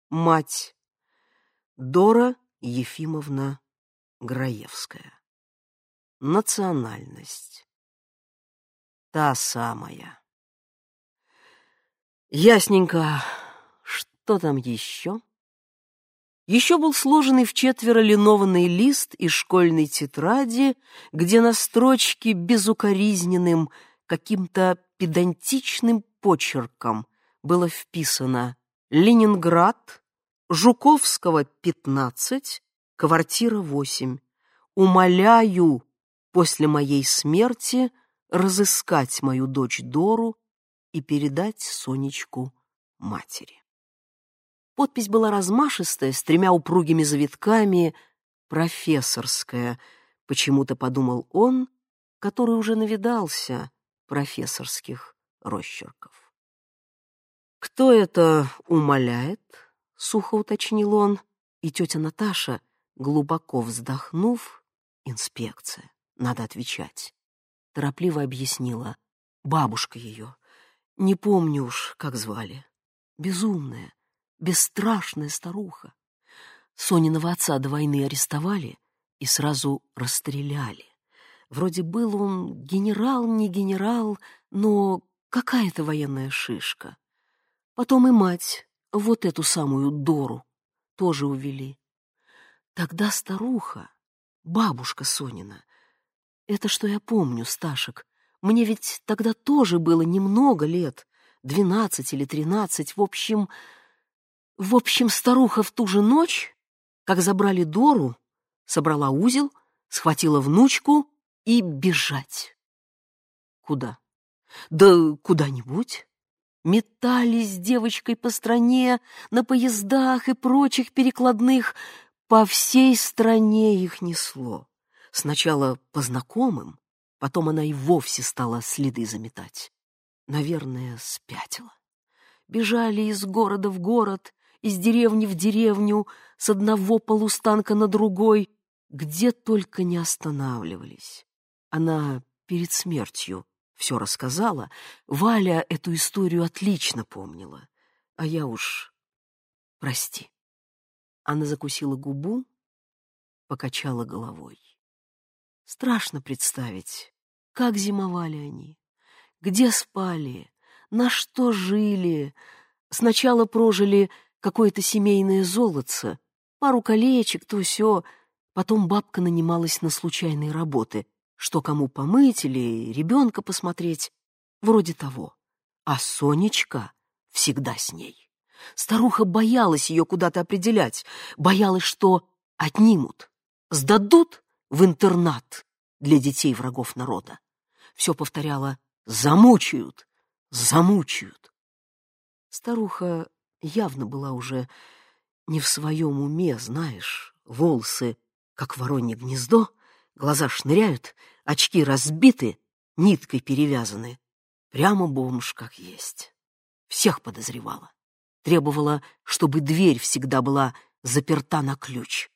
Мать Дора Ефимовна Граевская. Национальность. Та самая. Ясненько. Что там еще? Еще был сложенный в четверо линованный лист из школьной тетради, где на строчке безукоризненным, каким-то педантичным почерком было вписано «Ленинград, Жуковского, 15, квартира 8. Умоляю после моей смерти разыскать мою дочь Дору и передать Сонечку матери. Подпись была размашистая, с тремя упругими завитками, профессорская, почему-то подумал он, который уже навидался профессорских росчерков. «Кто это умоляет?» — сухо уточнил он, и тетя Наташа, глубоко вздохнув, инспекция, надо отвечать, торопливо объяснила. Бабушка ее, не помню уж, как звали, безумная, бесстрашная старуха. Сониного отца до войны арестовали и сразу расстреляли. Вроде был он генерал, не генерал, но какая-то военная шишка. Потом и мать, вот эту самую Дору, тоже увели. Тогда старуха, бабушка Сонина, это что я помню, Сташек, мне ведь тогда тоже было немного лет, двенадцать или тринадцать, в общем... В общем, старуха в ту же ночь, как забрали Дору, собрала узел, схватила внучку и бежать. Куда? Да куда-нибудь. Метались с девочкой по стране, на поездах и прочих перекладных. По всей стране их несло. Сначала по знакомым, потом она и вовсе стала следы заметать. Наверное, спятила. Бежали из города в город, из деревни в деревню, с одного полустанка на другой, где только не останавливались. Она перед смертью все рассказала. Валя эту историю отлично помнила. А я уж... Прости. Она закусила губу, покачала головой. Страшно представить, как зимовали они, где спали, на что жили. Сначала прожили какое-то семейное золотце, пару колечек, то все. Потом бабка нанималась на случайные работы, что кому помыть или ребенка посмотреть, вроде того. А Сонечка всегда с ней. Старуха боялась ее куда-то определять, боялась, что отнимут, сдадут в интернат для детей врагов народа. Все повторяла Замучают, замучают. Старуха явно была уже не в своем уме, знаешь, волосы, как воронье гнездо, глаза шныряют, очки разбиты, ниткой перевязаны. Прямо бомж как есть. Всех подозревала. Требовала, чтобы дверь всегда была заперта на ключ.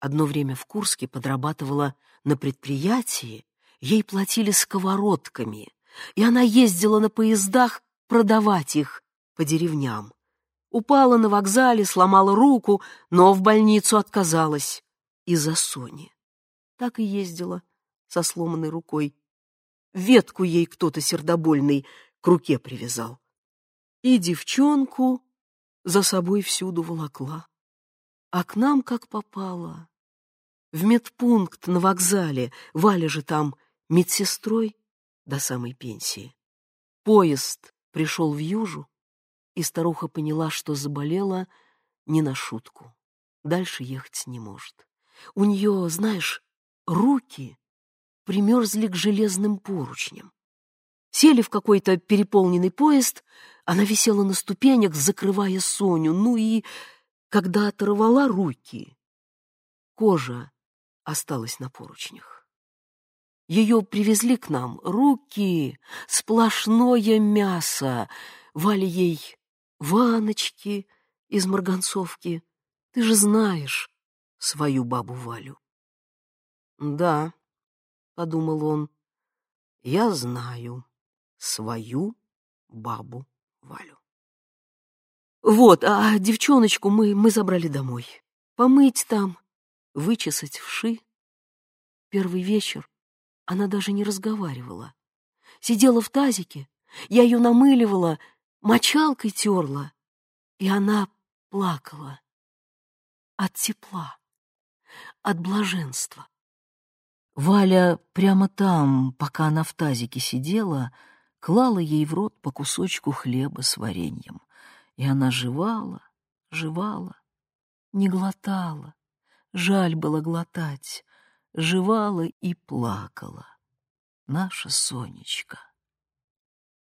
Одно время в Курске подрабатывала на предприятии, ей платили сковородками, и она ездила на поездах продавать их по деревням. Упала на вокзале, сломала руку, но в больницу отказалась из-за Сони. Так и ездила со сломанной рукой. Ветку ей кто-то сердобольный к руке привязал. И девчонку за собой всюду волокла. А к нам как попало. В медпункт на вокзале, Валя же там медсестрой до самой пенсии. Поезд пришел в Южу, и старуха поняла, что заболела не на шутку. Дальше ехать не может. У нее, знаешь, руки примерзли к железным поручням. Сели в какой-то переполненный поезд, она висела на ступенях, закрывая Соню, ну и, когда оторвала руки, кожа осталась на поручнях. Ее привезли к нам, руки, сплошное мясо, вали ей ваночки из марганцовки. Ты же знаешь свою бабу Валю. Да, — подумал он, — я знаю свою бабу Валю. Вот, а девчоночку мы, мы забрали домой. Помыть там, вычесать вши. Первый вечер она даже не разговаривала. Сидела в тазике, я ее намыливала, мочалкой терла, и она плакала от тепла, от блаженства. Валя прямо там, пока она в тазике сидела, клала ей в рот по кусочку хлеба с вареньем. И она жевала, жевала, не глотала. Жаль было глотать. Жевала и плакала. Наша Сонечка.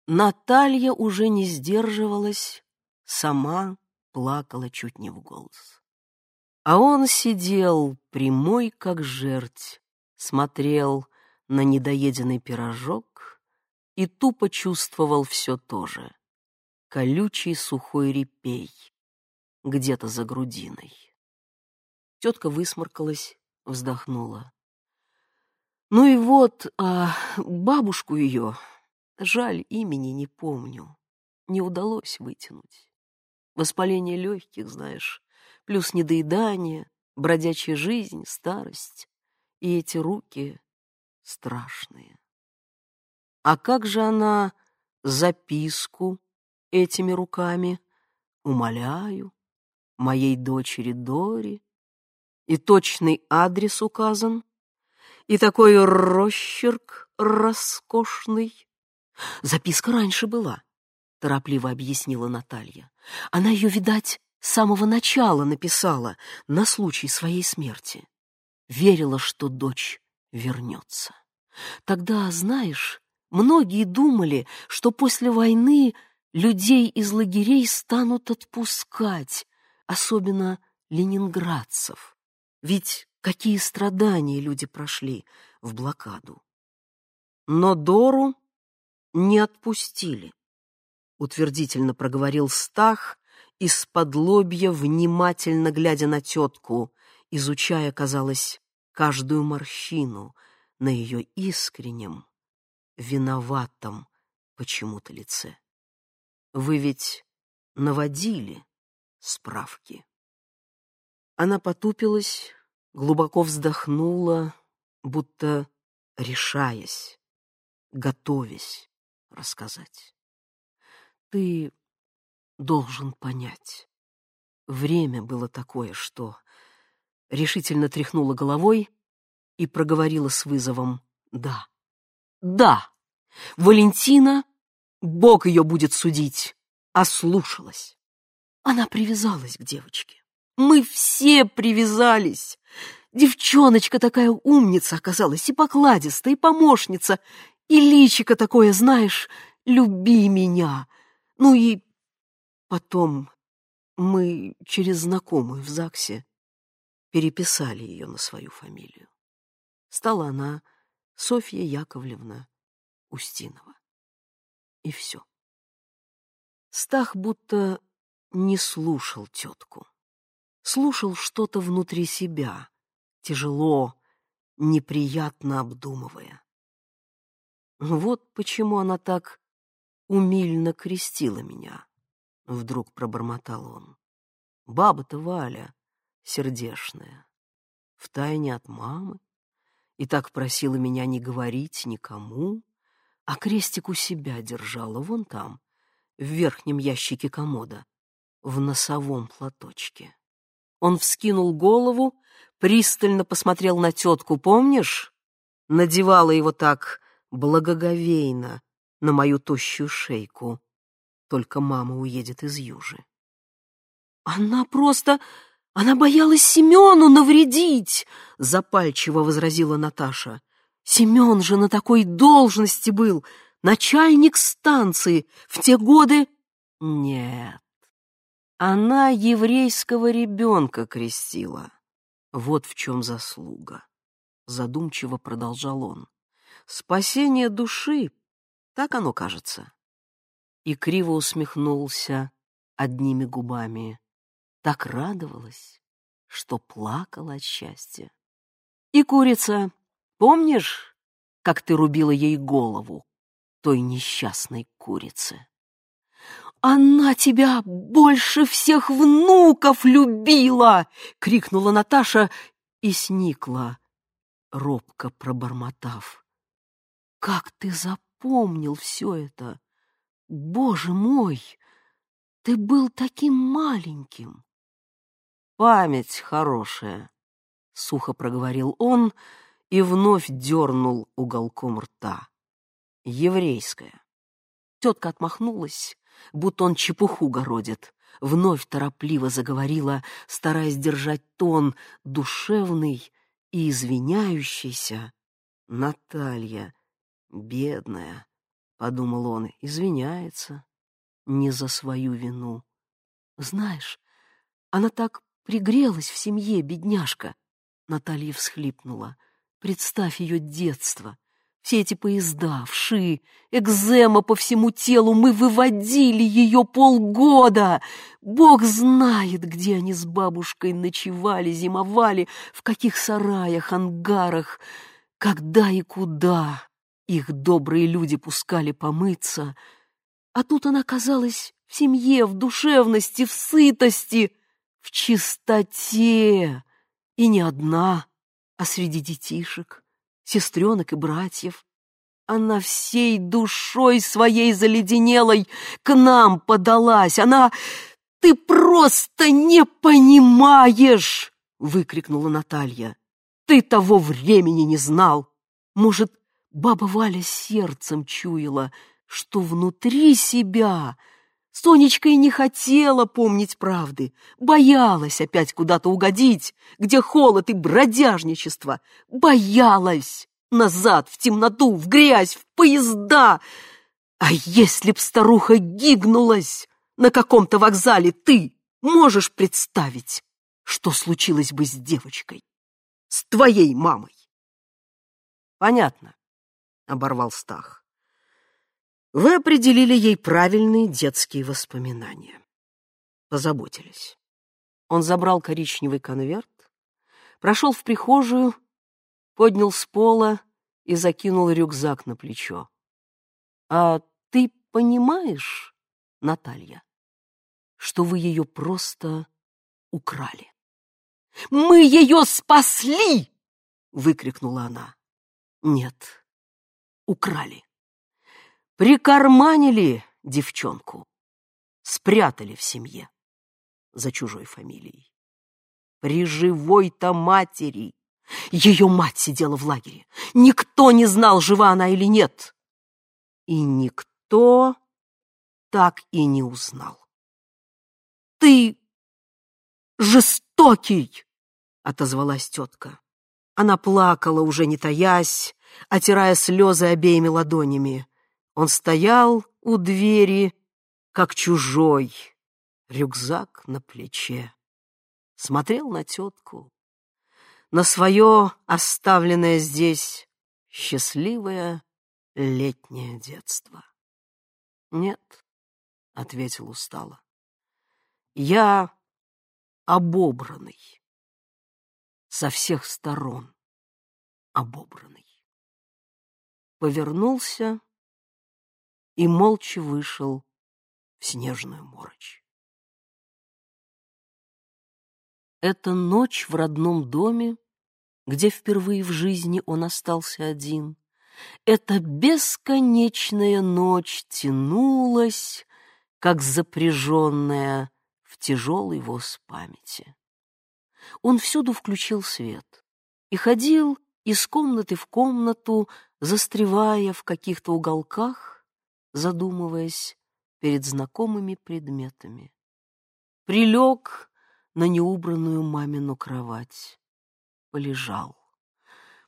Наталья уже не сдерживалась, сама плакала чуть не в голос. А он сидел прямой, как жерть, смотрел на недоеденный пирожок и тупо чувствовал все то же. Колючий сухой репей где-то за грудиной. Тетка высморкалась, вздохнула. Ну и вот, а бабушку ее, жаль, имени не помню, не удалось вытянуть. Воспаление легких, знаешь, плюс недоедание, бродячая жизнь, старость и эти руки страшные. А как же она записку этими руками? Умоляю, моей дочери Дори. И точный адрес указан, и такой росчерк роскошный. Записка раньше была, торопливо объяснила Наталья. Она ее, видать, с самого начала написала на случай своей смерти верила, что дочь вернется. Тогда, знаешь, многие думали, что после войны людей из лагерей станут отпускать, особенно ленинградцев. Ведь какие страдания люди прошли в блокаду. Но Дору не отпустили, утвердительно проговорил Стах, из-под лобья, внимательно глядя на тетку, изучая, казалось, каждую морщину на ее искреннем, виноватом почему-то лице. Вы ведь наводили справки. Она потупилась, глубоко вздохнула, будто решаясь, готовясь рассказать. Ты должен понять. Время было такое, что решительно тряхнула головой и проговорила с вызовом «Да, да, Валентина, Бог ее будет судить, ослушалась». Она привязалась к девочке. Мы все привязались. Девчоночка такая умница оказалась, и покладистая, и помощница, И личико такое, знаешь, люби меня. Ну и потом мы через знакомую в ЗАГСе переписали ее на свою фамилию. Стала она Софья Яковлевна Устинова. И все. Стах будто не слушал тетку. Слушал что-то внутри себя, тяжело, неприятно обдумывая. Вот почему она так умильно крестила меня, — вдруг пробормотал он. Баба-то Валя, сердешная, втайне от мамы, и так просила меня не говорить никому, а крестик у себя держала вон там, в верхнем ящике комода, в носовом платочке. Он вскинул голову, пристально посмотрел на тетку, помнишь? Надевала его так благоговейно на мою тощую шейку. Только мама уедет из Южи. Она просто... Она боялась Семену навредить, запальчиво возразила Наташа. Семен же на такой должности был, начальник станции. В те годы... Нет, она еврейского ребенка крестила. Вот в чем заслуга. Задумчиво продолжал он. Спасение души, так оно кажется. И криво усмехнулся одними губами. Так радовалась, что плакала от счастья. И курица, помнишь, как ты рубила ей голову, той несчастной курице? «Она тебя больше всех внуков любила!» — крикнула Наташа и сникла, робко пробормотав. «Как ты запомнил все это? Боже мой, ты был таким маленьким!» «Память хорошая», — сухо проговорил он и вновь дернул уголком рта. «Еврейская». Тетка отмахнулась будто он чепуху городит. Вновь торопливо заговорила, стараясь держать тон душевный и извиняющийся. «Наталья, бедная», — подумал он, — извиняется не за свою вину. «Знаешь, она так пригрелась в семье, бедняжка», — Наталья всхлипнула. «Представь ее детство, все эти поезда, вши, экзема по всему телу, мы выводили ее полгода. Бог знает, где они с бабушкой ночевали, зимовали, в каких сараях, ангарах, когда и куда их добрые люди пускали помыться. А тут она оказалась в семье, в душевности, в сытости, в чистоте. И не одна, а среди детишек сестренок и братьев. Она всей душой своей заледенелой к нам подалась. Она... «Ты просто не понимаешь!» — выкрикнула Наталья. «Ты того времени не знал! Может, баба Валя сердцем чуяла, что внутри себя Сонечка и не хотела помнить правды, боялась опять куда-то угодить, где холод и бродяжничество, боялась назад, в темноту, в грязь, в поезда. А если б старуха гигнулась на каком-то вокзале, ты можешь представить, что случилось бы с девочкой, с твоей мамой? Понятно, — оборвал Стах. Вы определили ей правильные детские воспоминания. Позаботились. Он забрал коричневый конверт, прошел в прихожую, поднял с пола и закинул рюкзак на плечо. «А ты понимаешь, Наталья, что вы ее просто украли?» «Мы ее спасли!» — выкрикнула она. «Нет, украли» прикарманили девчонку, спрятали в семье за чужой фамилией. При живой-то матери. Ее мать сидела в лагере. Никто не знал, жива она или нет. И никто так и не узнал. «Ты жестокий!» — отозвалась тетка. Она плакала, уже не таясь, отирая слезы обеими ладонями. Он стоял у двери, как чужой, рюкзак на плече. Смотрел на тетку, на свое оставленное здесь счастливое летнее детство. «Нет», — ответил устало, — «я обобранный, со всех сторон обобранный». Повернулся и молча вышел в снежную морочь. Эта ночь в родном доме, где впервые в жизни он остался один, эта бесконечная ночь тянулась, как запряженная в тяжелый воз памяти. Он всюду включил свет и ходил из комнаты в комнату, застревая в каких-то уголках, задумываясь перед знакомыми предметами. Прилег на неубранную мамину кровать. Полежал,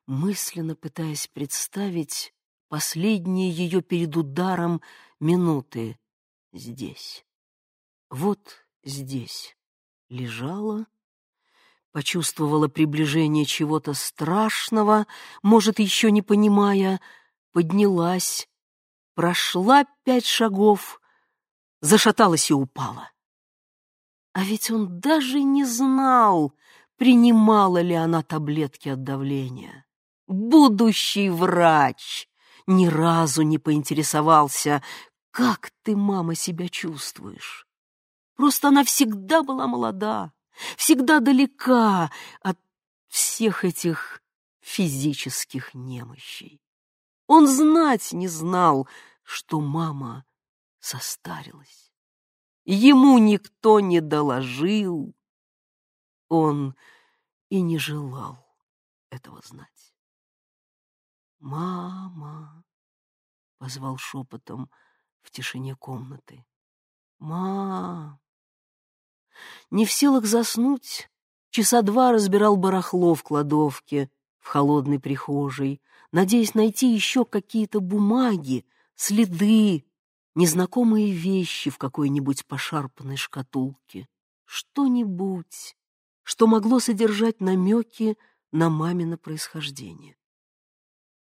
мысленно пытаясь представить последние ее перед ударом минуты здесь. Вот здесь лежала, почувствовала приближение чего-то страшного, может, еще не понимая, поднялась, прошла пять шагов, зашаталась и упала. А ведь он даже не знал, принимала ли она таблетки от давления. Будущий врач ни разу не поинтересовался, как ты, мама, себя чувствуешь. Просто она всегда была молода, всегда далека от всех этих физических немощей. Он знать не знал, что мама состарилась. Ему никто не доложил. Он и не желал этого знать. «Мама!» — позвал шепотом в тишине комнаты. «Мам!» Не в силах заснуть, часа два разбирал барахло в кладовке в холодной прихожей, надеясь найти еще какие-то бумаги, следы, незнакомые вещи в какой-нибудь пошарпанной шкатулке, что-нибудь, что могло содержать намеки на мамино происхождение.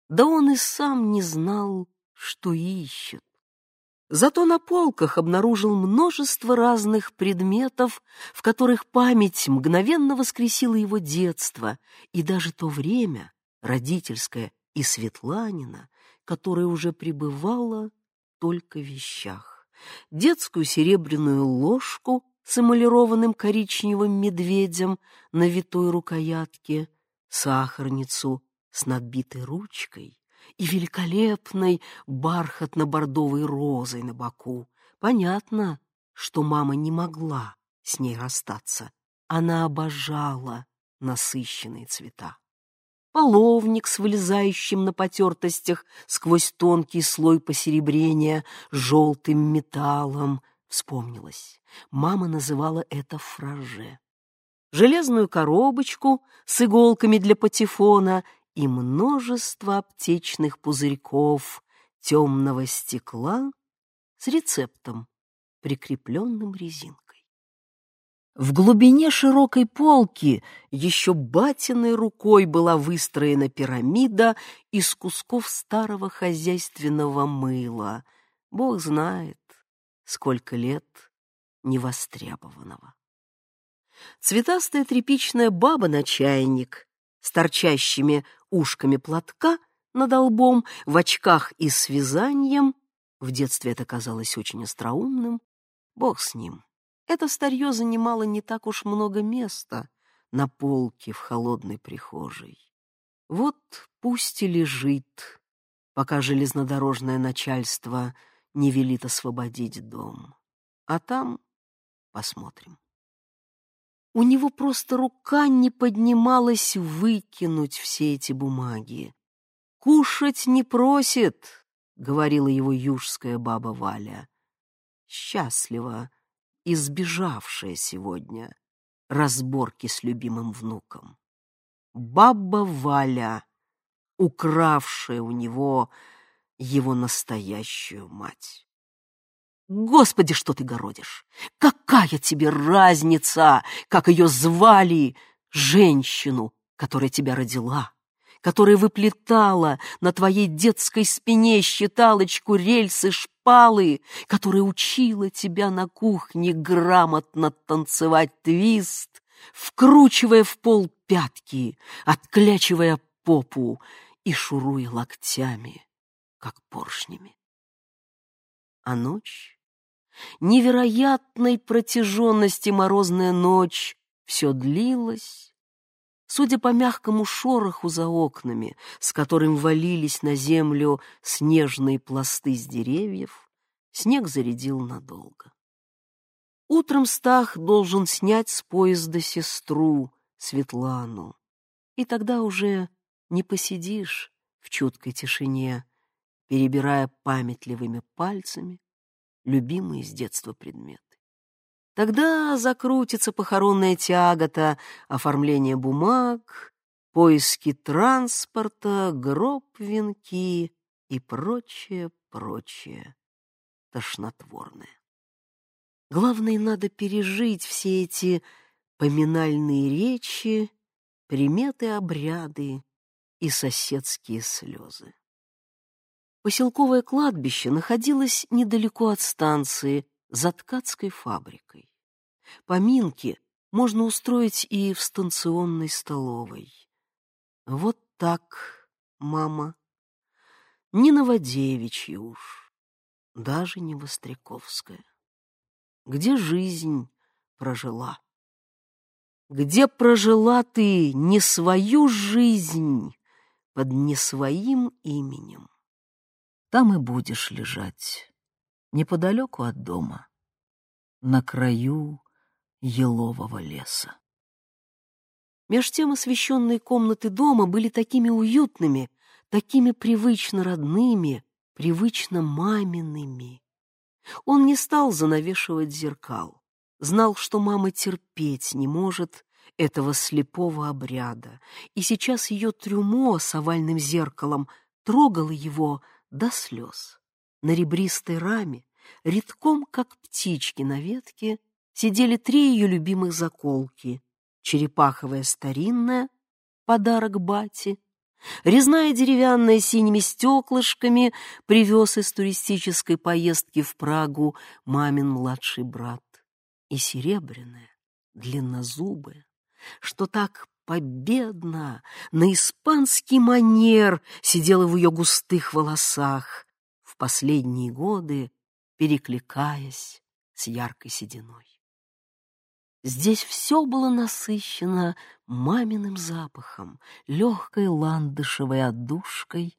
Да он и сам не знал, что ищет. Зато на полках обнаружил множество разных предметов, в которых память мгновенно воскресила его детство и даже то время, родительское и Светланина, которое уже пребывало только вещах. Детскую серебряную ложку с эмалированным коричневым медведем на витой рукоятке, сахарницу с надбитой ручкой и великолепной бархатно-бордовой розой на боку. Понятно, что мама не могла с ней расстаться. Она обожала насыщенные цвета половник с вылезающим на потертостях сквозь тонкий слой посеребрения желтым металлом. Вспомнилось, мама называла это фраже. Железную коробочку с иголками для патефона и множество аптечных пузырьков темного стекла с рецептом, прикрепленным резинкой. В глубине широкой полки еще батиной рукой была выстроена пирамида из кусков старого хозяйственного мыла. Бог знает, сколько лет невостребованного. Цветастая тряпичная баба на чайник с торчащими ушками платка над лбом, в очках и с вязанием. В детстве это казалось очень остроумным. Бог с ним. Это старье занимало не так уж много места на полке в холодной прихожей. Вот пусть и лежит, пока железнодорожное начальство не велит освободить дом. А там посмотрим. У него просто рука не поднималась выкинуть все эти бумаги. «Кушать не просит», — говорила его южская баба Валя. Счастливо избежавшая сегодня разборки с любимым внуком. Баба Валя укравшая у него его настоящую мать. Господи, что ты городишь! Какая тебе разница, как ее звали, женщину, которая тебя родила, которая выплетала на твоей детской спине считалочку рельсы шпалы, которая учила тебя на кухне грамотно танцевать твист, вкручивая в пол пятки, отклячивая попу и шуруя локтями, как поршнями. А ночь, невероятной протяженности морозная ночь, все длилась, Судя по мягкому шороху за окнами, с которым валились на землю снежные пласты с деревьев, снег зарядил надолго. Утром Стах должен снять с поезда сестру, Светлану, и тогда уже не посидишь в чуткой тишине, перебирая памятливыми пальцами любимые с детства предметы. Тогда закрутится похоронная тягота, оформление бумаг, поиски транспорта, гроб, венки и прочее, прочее тошнотворное. Главное, надо пережить все эти поминальные речи, приметы, обряды и соседские слезы. Поселковое кладбище находилось недалеко от станции, за ткацкой фабрикой. Поминки можно устроить и в станционной столовой. Вот так, мама. Не Новодевичья уж, даже не Востряковская. Где жизнь прожила? Где прожила ты не свою жизнь под не своим именем? Там и будешь лежать неподалеку от дома, на краю елового леса. Меж тем освещенные комнаты дома были такими уютными, такими привычно родными, привычно мамиными. Он не стал занавешивать зеркал, знал, что мама терпеть не может этого слепого обряда, и сейчас ее трюмо с овальным зеркалом трогало его до слез. На ребристой раме Редком, как птички на ветке, сидели три ее любимых заколки. Черепаховая старинная, подарок бате, резная деревянная с синими стеклышками привез из туристической поездки в Прагу мамин младший брат, и серебряная, длиннозубая, что так победно, на испанский манер сидела в ее густых волосах. В последние годы перекликаясь с яркой сединой. Здесь все было насыщено маминым запахом, легкой ландышевой отдушкой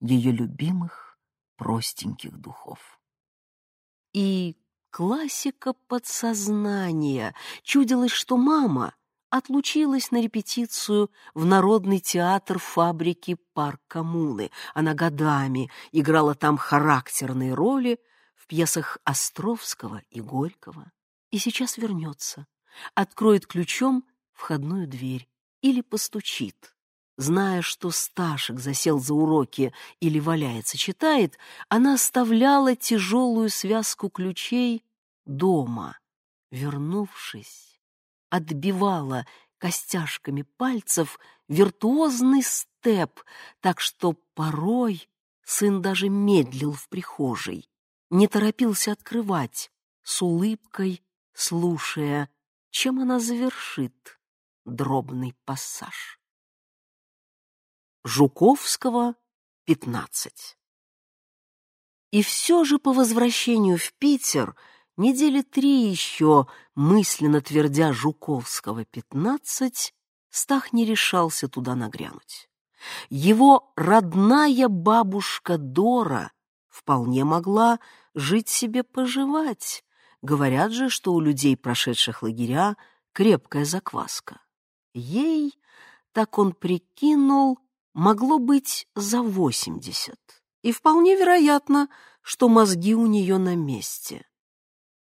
ее любимых простеньких духов. И классика подсознания чудилось, что мама отлучилась на репетицию в Народный театр фабрики «Парк коммуны». Она годами играла там характерные роли, в пьесах Островского и Горького, и сейчас вернется, откроет ключом входную дверь или постучит. Зная, что Сташек засел за уроки или валяется, читает, она оставляла тяжелую связку ключей дома. Вернувшись, отбивала костяшками пальцев виртуозный степ, так что порой сын даже медлил в прихожей, не торопился открывать, с улыбкой слушая, чем она завершит дробный пассаж. Жуковского, 15. И все же по возвращению в Питер недели три еще, мысленно твердя Жуковского, 15, Стах не решался туда нагрянуть. Его родная бабушка Дора вполне могла жить себе поживать. Говорят же, что у людей, прошедших лагеря, крепкая закваска. Ей, так он прикинул, могло быть за восемьдесят. И вполне вероятно, что мозги у нее на месте.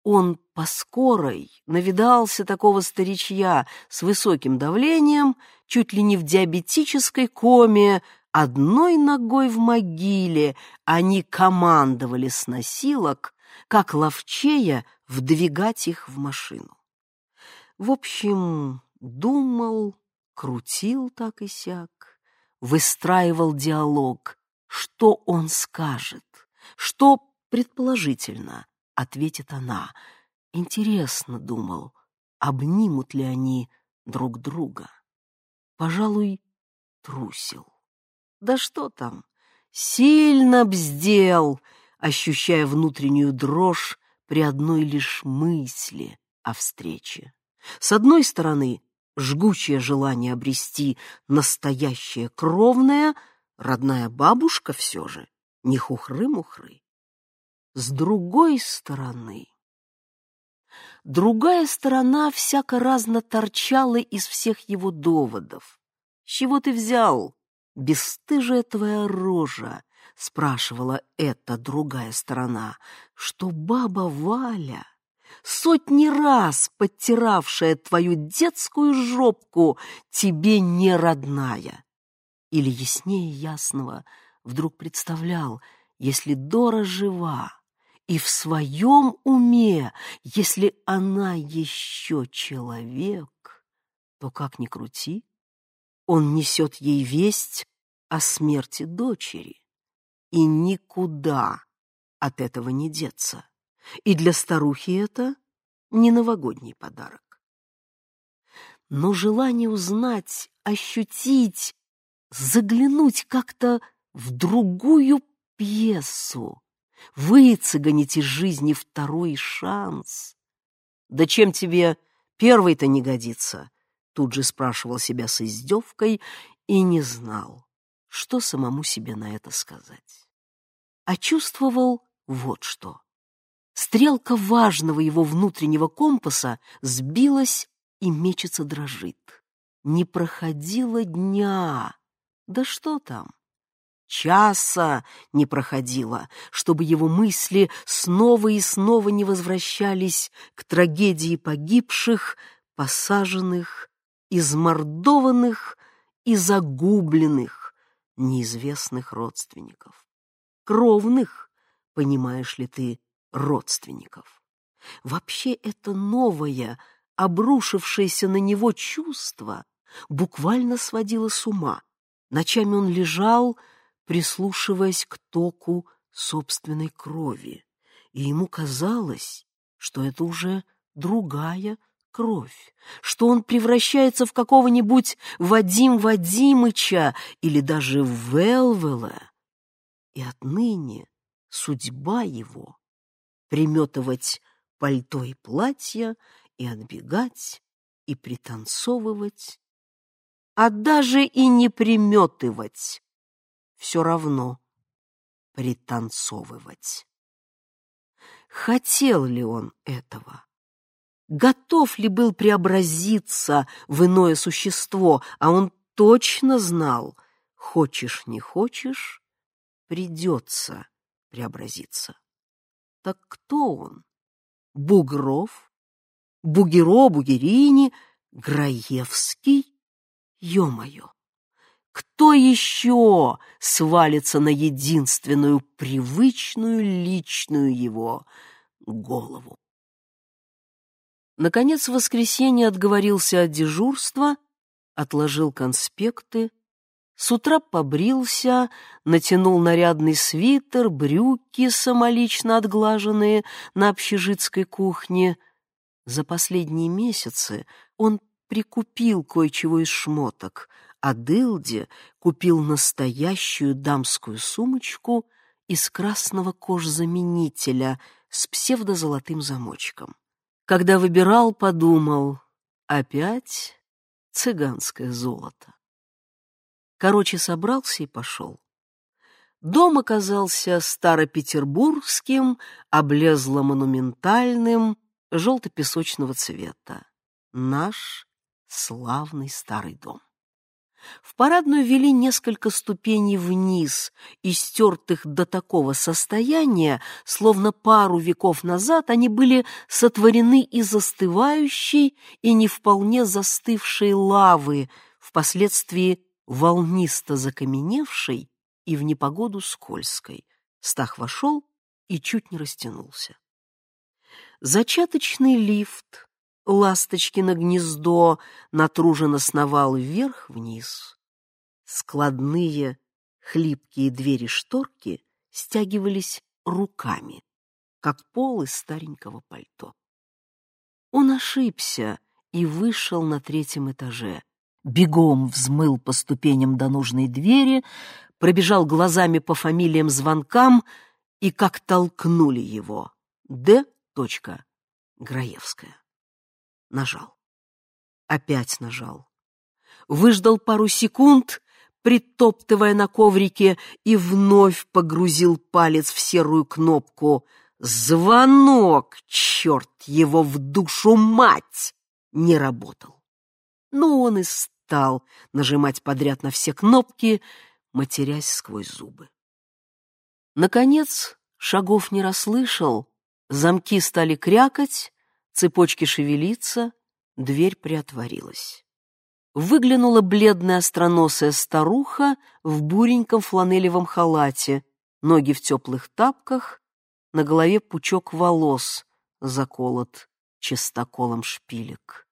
Он по скорой навидался такого старичья с высоким давлением, чуть ли не в диабетической коме, одной ногой в могиле они командовали с носилок, как ловчея вдвигать их в машину. В общем, думал, крутил так и сяк, выстраивал диалог, что он скажет, что, предположительно, ответит она. Интересно, думал, обнимут ли они друг друга. Пожалуй, трусил. Да что там, сильно бздел, ощущая внутреннюю дрожь при одной лишь мысли о встрече. С одной стороны, жгучее желание обрести настоящее кровное, родная бабушка все же, не хухры-мухры. С другой стороны... Другая сторона всяко разно торчала из всех его доводов. «С чего ты взял? Бесстыжая твоя рожа!» — спрашивала эта другая сторона, что баба Валя сотни раз подтиравшая твою детскую жопку, тебе не родная. Или яснее ясного вдруг представлял, если Дора жива и в своем уме, если она еще человек, то как ни крути, он несет ей весть о смерти дочери, и никуда от этого не деться и для старухи это не новогодний подарок. Но желание узнать, ощутить, заглянуть как-то в другую пьесу, выцеганить из жизни второй шанс. «Да чем тебе первый-то не годится?» Тут же спрашивал себя с издевкой и не знал, что самому себе на это сказать. А чувствовал вот что. Стрелка важного его внутреннего компаса сбилась и мечется дрожит. Не проходило дня. Да что там? Часа не проходило, чтобы его мысли снова и снова не возвращались к трагедии погибших, посаженных, измордованных и загубленных неизвестных родственников. Кровных, понимаешь ли ты, родственников. Вообще это новое, обрушившееся на него чувство буквально сводило с ума. Ночами он лежал, прислушиваясь к току собственной крови, и ему казалось, что это уже другая кровь, что он превращается в какого-нибудь Вадим Вадимыча или даже Велвела, и отныне судьба его приметывать пальто и платье, и отбегать, и пританцовывать, а даже и не приметывать, все равно пританцовывать. Хотел ли он этого? Готов ли был преобразиться в иное существо, а он точно знал, хочешь не хочешь, придется преобразиться. Так кто он? Бугров? Бугеро, Бугерини, Граевский? Ё-моё! Кто еще свалится на единственную привычную личную его голову? Наконец в воскресенье отговорился от дежурства, отложил конспекты, с утра побрился, натянул нарядный свитер, брюки самолично отглаженные на общежитской кухне. За последние месяцы он прикупил кое-чего из шмоток, а Дылде купил настоящую дамскую сумочку из красного кожзаменителя с псевдозолотым замочком. Когда выбирал, подумал, опять цыганское золото. Короче, собрался и пошел. Дом оказался старопетербургским, облезло-монументальным, желто-песочного цвета. Наш славный старый дом. В парадную вели несколько ступеней вниз, истертых до такого состояния, словно пару веков назад они были сотворены из застывающей и не вполне застывшей лавы, впоследствии волнисто закаменевшей и в непогоду скользкой. Стах вошел и чуть не растянулся. Зачаточный лифт, ласточкино гнездо, натруженно сновал вверх-вниз. Складные, хлипкие двери-шторки стягивались руками, как пол из старенького пальто. Он ошибся и вышел на третьем этаже. Бегом взмыл по ступеням до нужной двери, пробежал глазами по фамилиям-звонкам и как толкнули его. Д. Граевская. Нажал. Опять нажал. Выждал пару секунд, притоптывая на коврике, и вновь погрузил палец в серую кнопку. Звонок, черт его в душу мать, не работал. Но он и стал нажимать подряд на все кнопки, матерясь сквозь зубы. Наконец, шагов не расслышал, замки стали крякать, цепочки шевелиться, дверь приотворилась. Выглянула бледная остроносая старуха в буреньком фланелевом халате, ноги в теплых тапках, на голове пучок волос заколот чистоколом шпилек.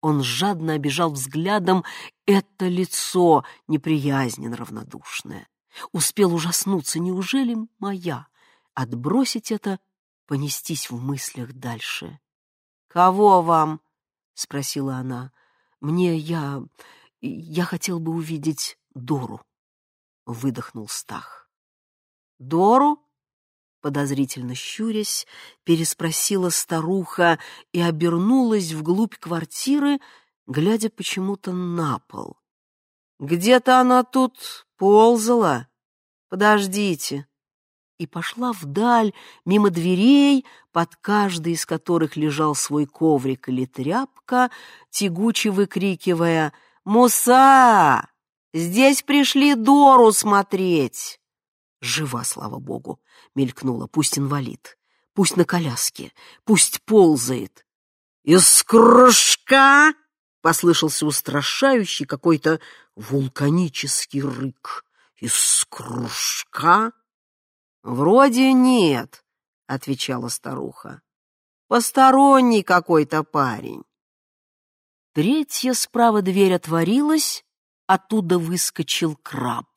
Он жадно обижал взглядом это лицо, неприязненно равнодушное. Успел ужаснуться, неужели моя? Отбросить это, понестись в мыслях дальше. «Кого вам?» — спросила она. «Мне я... я хотел бы увидеть Дору», — выдохнул Стах. «Дору?» Подозрительно щурясь, переспросила старуха и обернулась вглубь квартиры, глядя почему-то на пол. «Где-то она тут ползала. Подождите, и пошла вдаль, мимо дверей, под каждой из которых лежал свой коврик или тряпка, тягуче выкрикивая «Муса! Здесь пришли Дору смотреть!» «Жива, слава богу!» — мелькнула. «Пусть инвалид, пусть на коляске, пусть ползает!» «Из кружка!» — послышался устрашающий какой-то вулканический рык. «Из кружка!» «Вроде нет», — отвечала старуха. «Посторонний какой-то парень». Третья справа дверь отворилась, оттуда выскочил краб,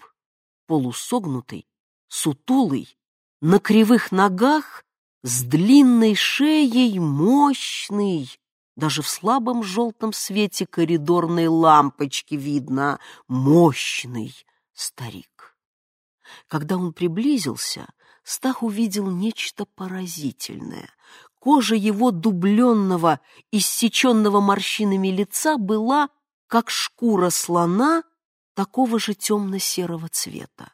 полусогнутый, сутулый, на кривых ногах, с длинной шеей, мощный, даже в слабом желтом свете коридорной лампочки видно, мощный старик. Когда он приблизился, Стах увидел нечто поразительное. Кожа его дубленного, иссеченного морщинами лица была, как шкура слона, такого же темно-серого цвета.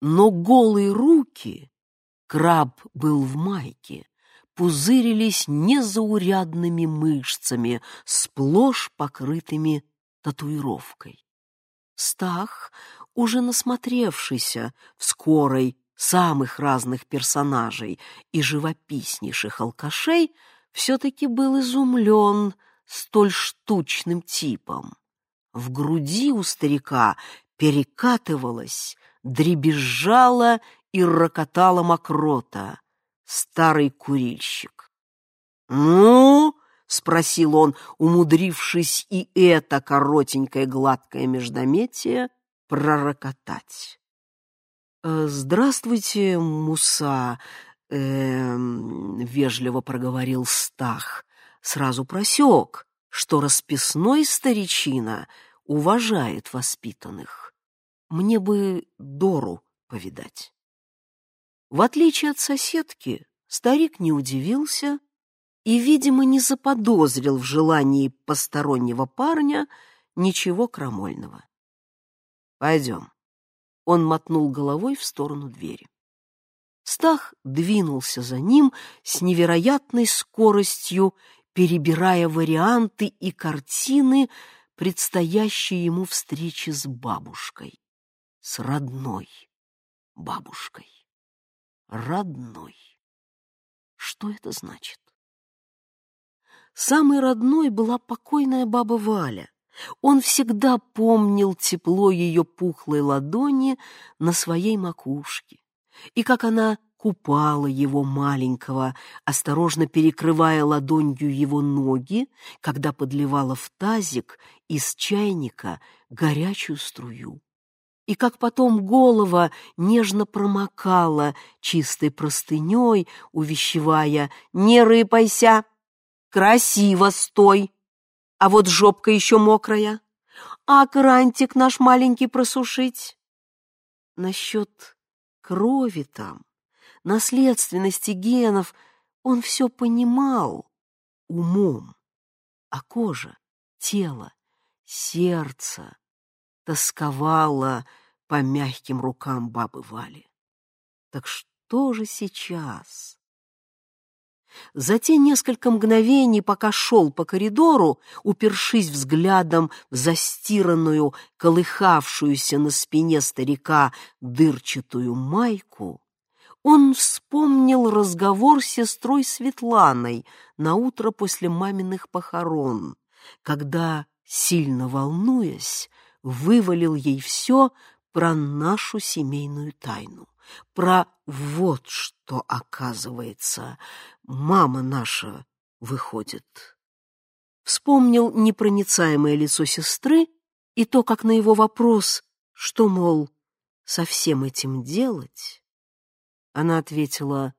Но голые руки, краб был в майке, пузырились незаурядными мышцами, сплошь покрытыми татуировкой. Стах, уже насмотревшийся в скорой самых разных персонажей и живописнейших алкашей, все-таки был изумлен столь штучным типом. В груди у старика перекатывалась, дребезжала и рокотала мокрота. Старый курильщик. «Ну?» — спросил он, умудрившись и это коротенькое гладкое междометие пророкотать. «Э, «Здравствуйте, Муса», э, вежливо проговорил Стах. Сразу просек, что расписной старичина уважает воспитанных. Мне бы Дору повидать. В отличие от соседки, старик не удивился и, видимо, не заподозрил в желании постороннего парня ничего крамольного. «Пойдем», он мотнул головой в сторону двери. Стах двинулся за ним с невероятной скоростью, перебирая варианты и картины предстоящей ему встречи с бабушкой, с родной бабушкой. Родной. Что это значит? Самой родной была покойная баба Валя, Он всегда помнил тепло ее пухлой ладони на своей макушке, и как она купала его маленького, осторожно перекрывая ладонью его ноги, когда подливала в тазик из чайника горячую струю. И как потом голова нежно промокала чистой простыней, увещевая «Не рыпайся! Красиво стой! А вот жопка еще мокрая! А крантик наш маленький просушить!» Насчет крови там наследственности генов он все понимал умом, а кожа, тело, сердце тосковало по мягким рукам бабы Вали. Так что же сейчас? За те несколько мгновений, пока шел по коридору, упершись взглядом в застиранную, колыхавшуюся на спине старика дырчатую майку, он вспомнил разговор с сестрой Светланой на утро после маминых похорон, когда, сильно волнуясь, вывалил ей все про нашу семейную тайну, про вот что, оказывается, мама наша выходит. Вспомнил непроницаемое лицо сестры и то, как на его вопрос, что, мол, со всем этим делать, она ответила,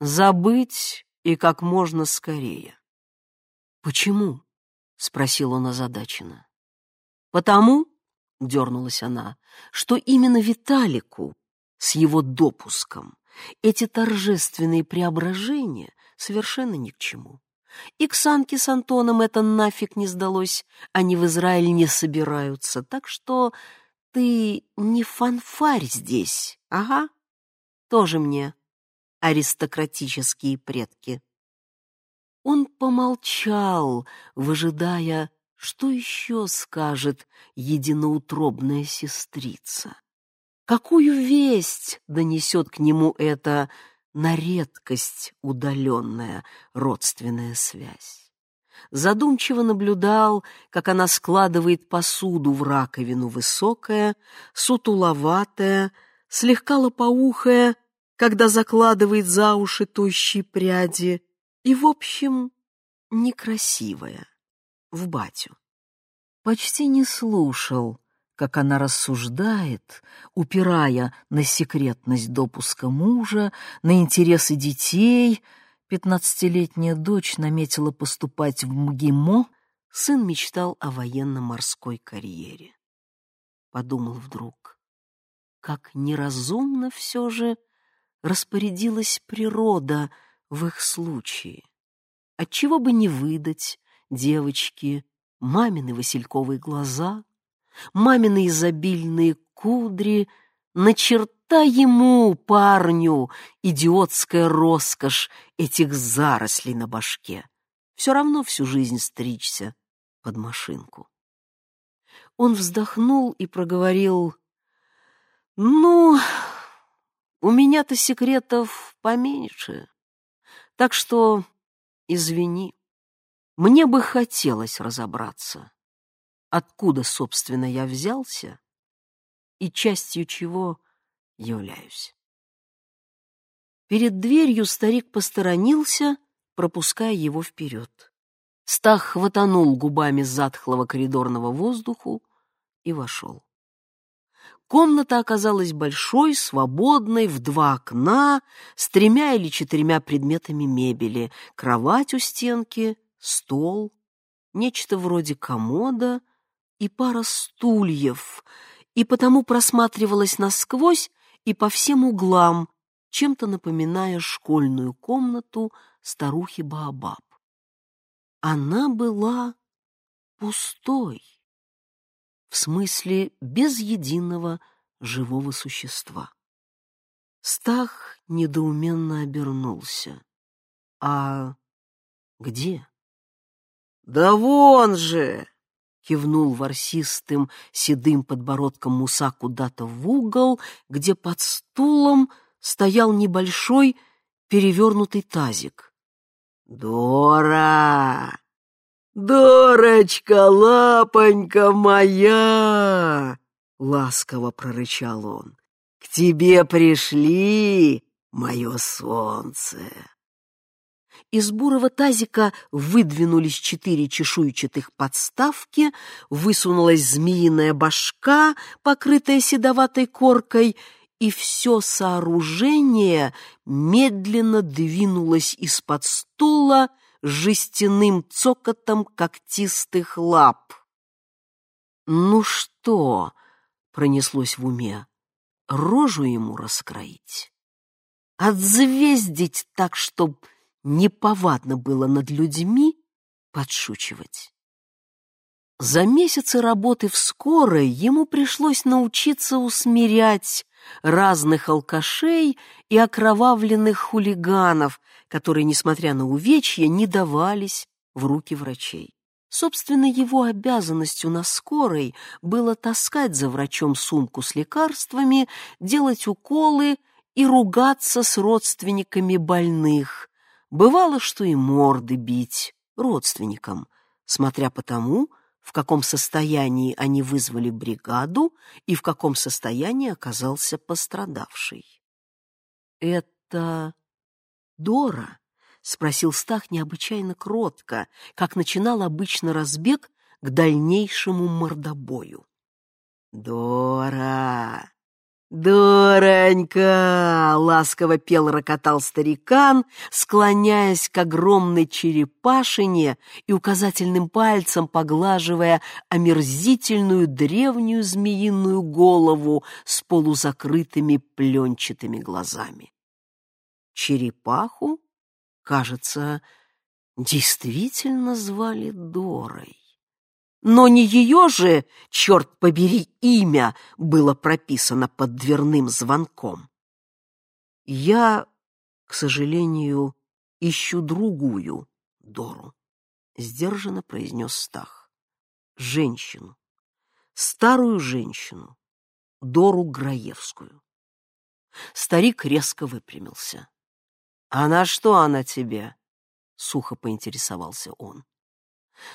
«Забыть и как можно скорее». «Почему?» — спросил он озадаченно. «Потому», — дернулась она, — «что именно Виталику с его допуском эти торжественные преображения совершенно ни к чему. И к Санке с Антоном это нафиг не сдалось, они в Израиль не собираются, так что ты не фанфарь здесь, ага. Тоже мне аристократические предки. Он помолчал, выжидая, что еще скажет единоутробная сестрица. Какую весть донесет к нему эта на редкость удаленная родственная связь? Задумчиво наблюдал, как она складывает посуду в раковину высокая, сутуловатая, слегка лопоухая, когда закладывает за уши тощие пряди, и, в общем, некрасивая, в батю. Почти не слушал, как она рассуждает, упирая на секретность допуска мужа, на интересы детей. Пятнадцатилетняя дочь наметила поступать в МГИМО, сын мечтал о военно-морской карьере. Подумал вдруг, как неразумно все же распорядилась природа в их случае. Отчего бы не выдать девочки мамины васильковые глаза, мамины изобильные кудри, на черта ему, парню, идиотская роскошь этих зарослей на башке. Все равно всю жизнь стричься под машинку. Он вздохнул и проговорил ну, у меня-то секретов поменьше, так что извини. Мне бы хотелось разобраться, откуда, собственно, я взялся и частью чего являюсь. Перед дверью старик посторонился, пропуская его вперед. Стах хватанул губами затхлого коридорного воздуху и вошел. Комната оказалась большой, свободной, в два окна, с тремя или четырьмя предметами мебели, кровать у стенки, стол, нечто вроде комода и пара стульев, и потому просматривалась насквозь и по всем углам, чем-то напоминая школьную комнату старухи Баобаб. Она была пустой в смысле без единого живого существа. Стах недоуменно обернулся. «А где?» «Да вон же!» — кивнул ворсистым седым подбородком Муса куда-то в угол, где под стулом стоял небольшой перевернутый тазик. «Дора! Дорочка, лапонька моя!» — ласково прорычал он. «К тебе пришли, мое солнце!» Из бурого тазика выдвинулись четыре чешуйчатых подставки, высунулась змеиная башка, покрытая седоватой коркой, и все сооружение медленно двинулось из-под стула жестяным цокотом когтистых лап. «Ну что?» — пронеслось в уме. «Рожу ему раскроить? Отзвездить так, чтоб неповадно было над людьми подшучивать?» За месяцы работы в скорой ему пришлось научиться усмирять разных алкашей и окровавленных хулиганов, которые, несмотря на увечья, не давались в руки врачей. Собственно, его обязанностью на скорой было таскать за врачом сумку с лекарствами, делать уколы и ругаться с родственниками больных. Бывало, что и морды бить родственникам, смотря по тому, в каком состоянии они вызвали бригаду и в каком состоянии оказался пострадавший. «Это Дора?» — спросил Стах необычайно кротко, как начинал обычно разбег к дальнейшему мордобою. «Дора! «Дуранька!» — ласково пел рокотал старикан, склоняясь к огромной черепашине и указательным пальцем поглаживая омерзительную древнюю змеиную голову с полузакрытыми пленчатыми глазами. Черепаху, кажется, действительно звали Дорой. Но не ее же, черт побери, имя было прописано под дверным звонком. Я, к сожалению, ищу другую Дору, — сдержанно произнес Стах. Женщину, старую женщину, Дору Граевскую. Старик резко выпрямился. — А на что она тебе? — сухо поинтересовался он.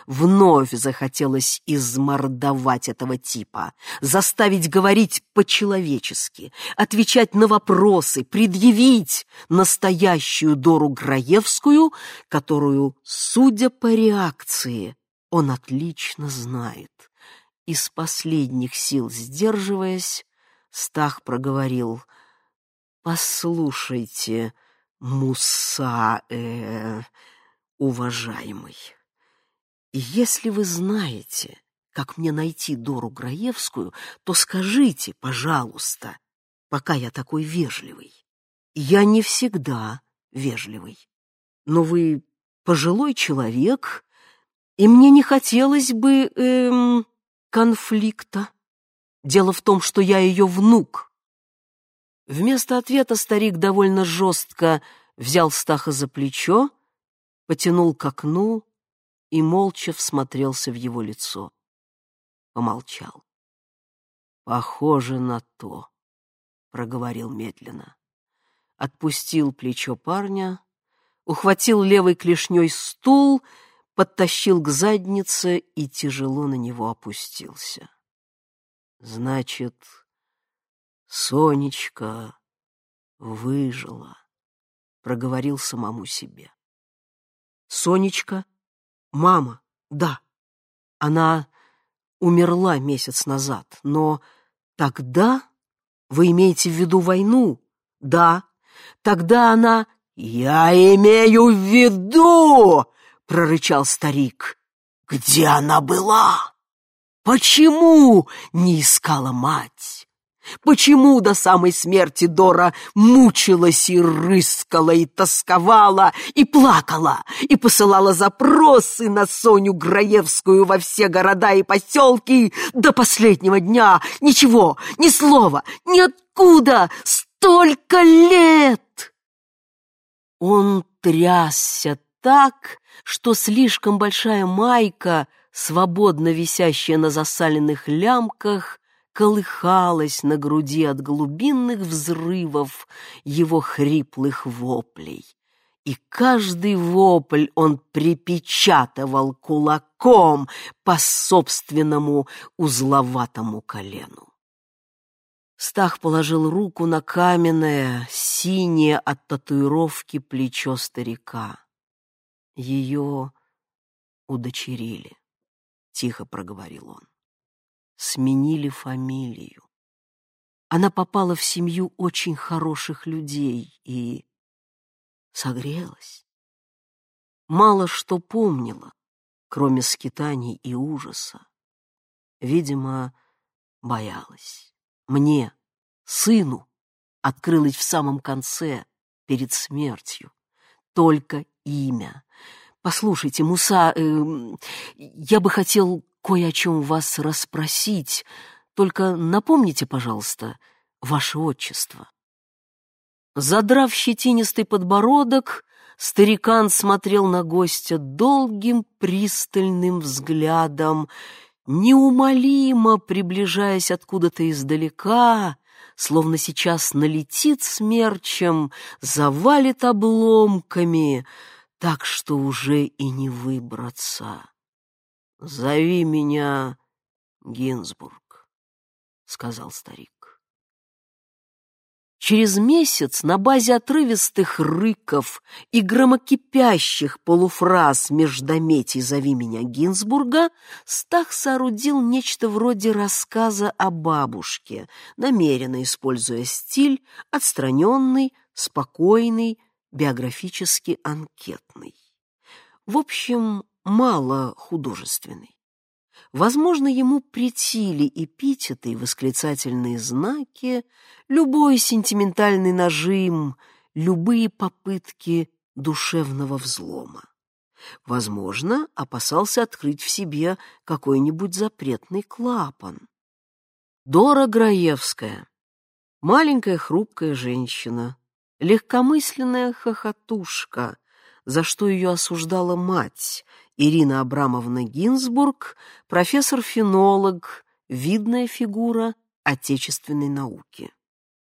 Вновь захотелось измордовать этого типа, заставить говорить по-человечески, отвечать на вопросы, предъявить настоящую Дору Граевскую, которую, судя по реакции, он отлично знает. Из последних сил сдерживаясь, Стах проговорил «Послушайте, Муса, э, уважаемый». Если вы знаете, как мне найти Дору Граевскую, то скажите, пожалуйста, пока я такой вежливый. Я не всегда вежливый, но вы пожилой человек, и мне не хотелось бы эм, конфликта. Дело в том, что я ее внук. Вместо ответа старик довольно жестко взял Стаха за плечо, потянул к окну и молча всмотрелся в его лицо. Помолчал. «Похоже на то», — проговорил медленно. Отпустил плечо парня, ухватил левой клешней стул, подтащил к заднице и тяжело на него опустился. «Значит, Сонечка выжила», — проговорил самому себе. Сонечка Мама, да. Она умерла месяц назад, но тогда... Вы имеете в виду войну? Да. Тогда она... «Я имею в виду!» — прорычал старик. «Где она была? Почему не искала мать?» Почему до самой смерти Дора мучилась и рыскала, и тосковала, и плакала, и посылала запросы на Соню Граевскую во все города и поселки до последнего дня? Ничего, ни слова, ниоткуда! Столько лет! Он трясся так, что слишком большая майка, свободно висящая на засаленных лямках, колыхалась на груди от глубинных взрывов его хриплых воплей. и каждый вопль он припечатывал кулаком по собственному узловатому колену. Стах положил руку на каменное, синее от татуировки плечо старика. Ее удочерили, — тихо проговорил он. Сменили фамилию. Она попала в семью очень хороших людей и согрелась. Мало что помнила, кроме скитаний и ужаса. Видимо, боялась. Мне, сыну, открылось в самом конце, перед смертью. Только имя. Послушайте, Муса, э, я бы хотел кое о чем вас расспросить. Только напомните, пожалуйста, ваше отчество. Задрав щетинистый подбородок, старикан смотрел на гостя долгим пристальным взглядом, неумолимо приближаясь откуда-то издалека, словно сейчас налетит смерчем, завалит обломками, так что уже и не выбраться. «Зови меня Гинзбург», — сказал старик. Через месяц на базе отрывистых рыков и громокипящих полуфраз междометий «Зови меня Гинзбурга» Стах соорудил нечто вроде рассказа о бабушке, намеренно используя стиль отстраненный, спокойный, биографически анкетный. В общем, мало художественный. Возможно, ему претили эпитеты и восклицательные знаки, любой сентиментальный нажим, любые попытки душевного взлома. Возможно, опасался открыть в себе какой-нибудь запретный клапан. Дора Граевская, маленькая хрупкая женщина, легкомысленная хохотушка, за что ее осуждала мать, Ирина Абрамовна Гинзбург, профессор-фенолог, видная фигура отечественной науки.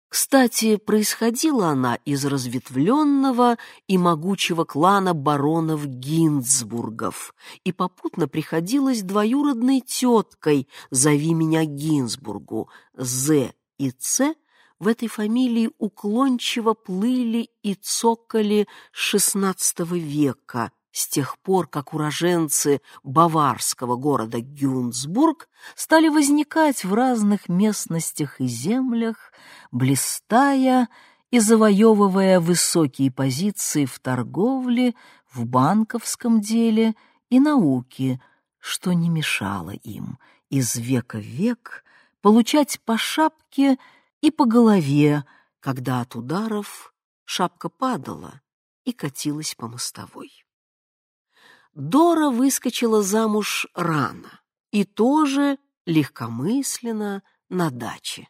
Кстати, происходила она из разветвленного и могучего клана баронов Гинзбургов и попутно приходилась двоюродной теткой «Зови меня Гинзбургу» З и Ц в этой фамилии уклончиво плыли и цокали XVI века, с тех пор, как уроженцы баварского города Гюнсбург стали возникать в разных местностях и землях, блистая и завоевывая высокие позиции в торговле, в банковском деле и науке, что не мешало им из века в век получать по шапке и по голове, когда от ударов шапка падала и катилась по мостовой. Дора выскочила замуж рано и тоже легкомысленно на даче.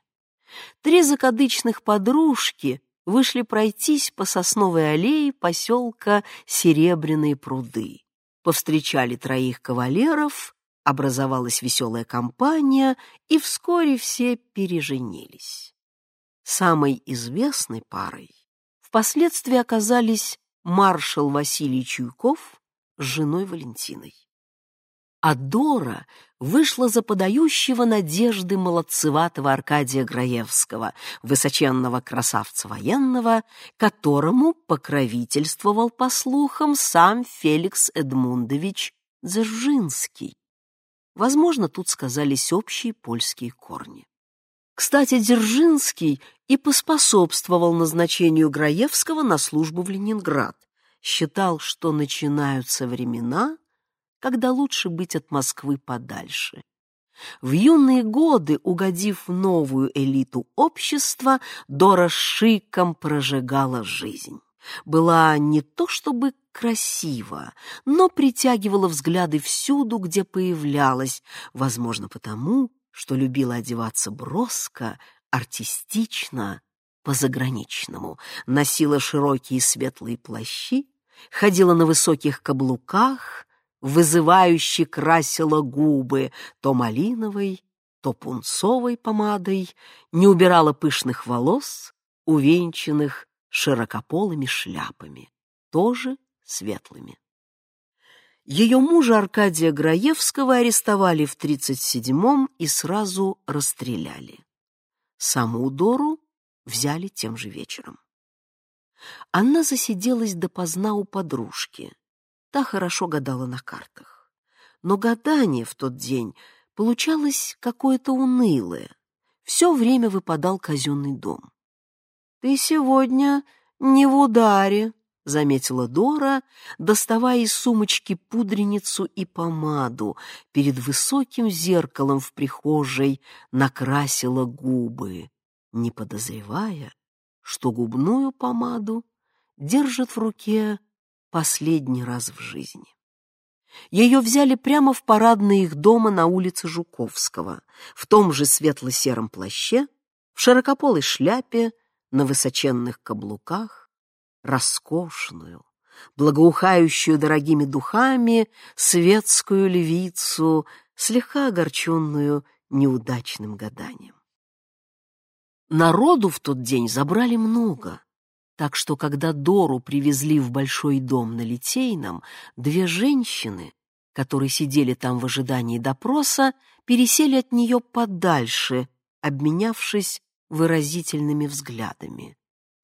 Три закадычных подружки вышли пройтись по сосновой аллее поселка Серебряные пруды. Повстречали троих кавалеров, образовалась веселая компания, и вскоре все переженились. Самой известной парой впоследствии оказались маршал Василий Чуйков с женой Валентиной. А Дора вышла за подающего надежды молодцеватого Аркадия Граевского, высоченного красавца военного, которому покровительствовал, по слухам, сам Феликс Эдмундович Дзержинский. Возможно, тут сказались общие польские корни. Кстати, Дзержинский и поспособствовал назначению Граевского на службу в Ленинград, считал, что начинаются времена, когда лучше быть от Москвы подальше. В юные годы, угодив в новую элиту общества, Дора шиком прожигала жизнь. Была не то чтобы красива, но притягивала взгляды всюду, где появлялась, возможно, потому, что любила одеваться броско, артистично, по-заграничному, носила широкие светлые плащи, ходила на высоких каблуках, вызывающе красила губы то малиновой, то пунцовой помадой, не убирала пышных волос, увенчанных широкополыми шляпами. тоже светлыми. Ее мужа Аркадия Граевского арестовали в 37-м и сразу расстреляли. Саму Дору взяли тем же вечером. Она засиделась допоздна у подружки. Та хорошо гадала на картах. Но гадание в тот день получалось какое-то унылое. Все время выпадал казенный дом. «Ты сегодня не в ударе», — заметила Дора, доставая из сумочки пудреницу и помаду. Перед высоким зеркалом в прихожей накрасила губы, не подозревая, что губную помаду держит в руке последний раз в жизни. Ее взяли прямо в парадный их дома на улице Жуковского, в том же светло-сером плаще, в широкополой шляпе, на высоченных каблуках, роскошную, благоухающую дорогими духами светскую львицу, слегка огорченную неудачным гаданием. Народу в тот день забрали много, так что, когда Дору привезли в большой дом на Литейном, две женщины, которые сидели там в ожидании допроса, пересели от нее подальше, обменявшись выразительными взглядами.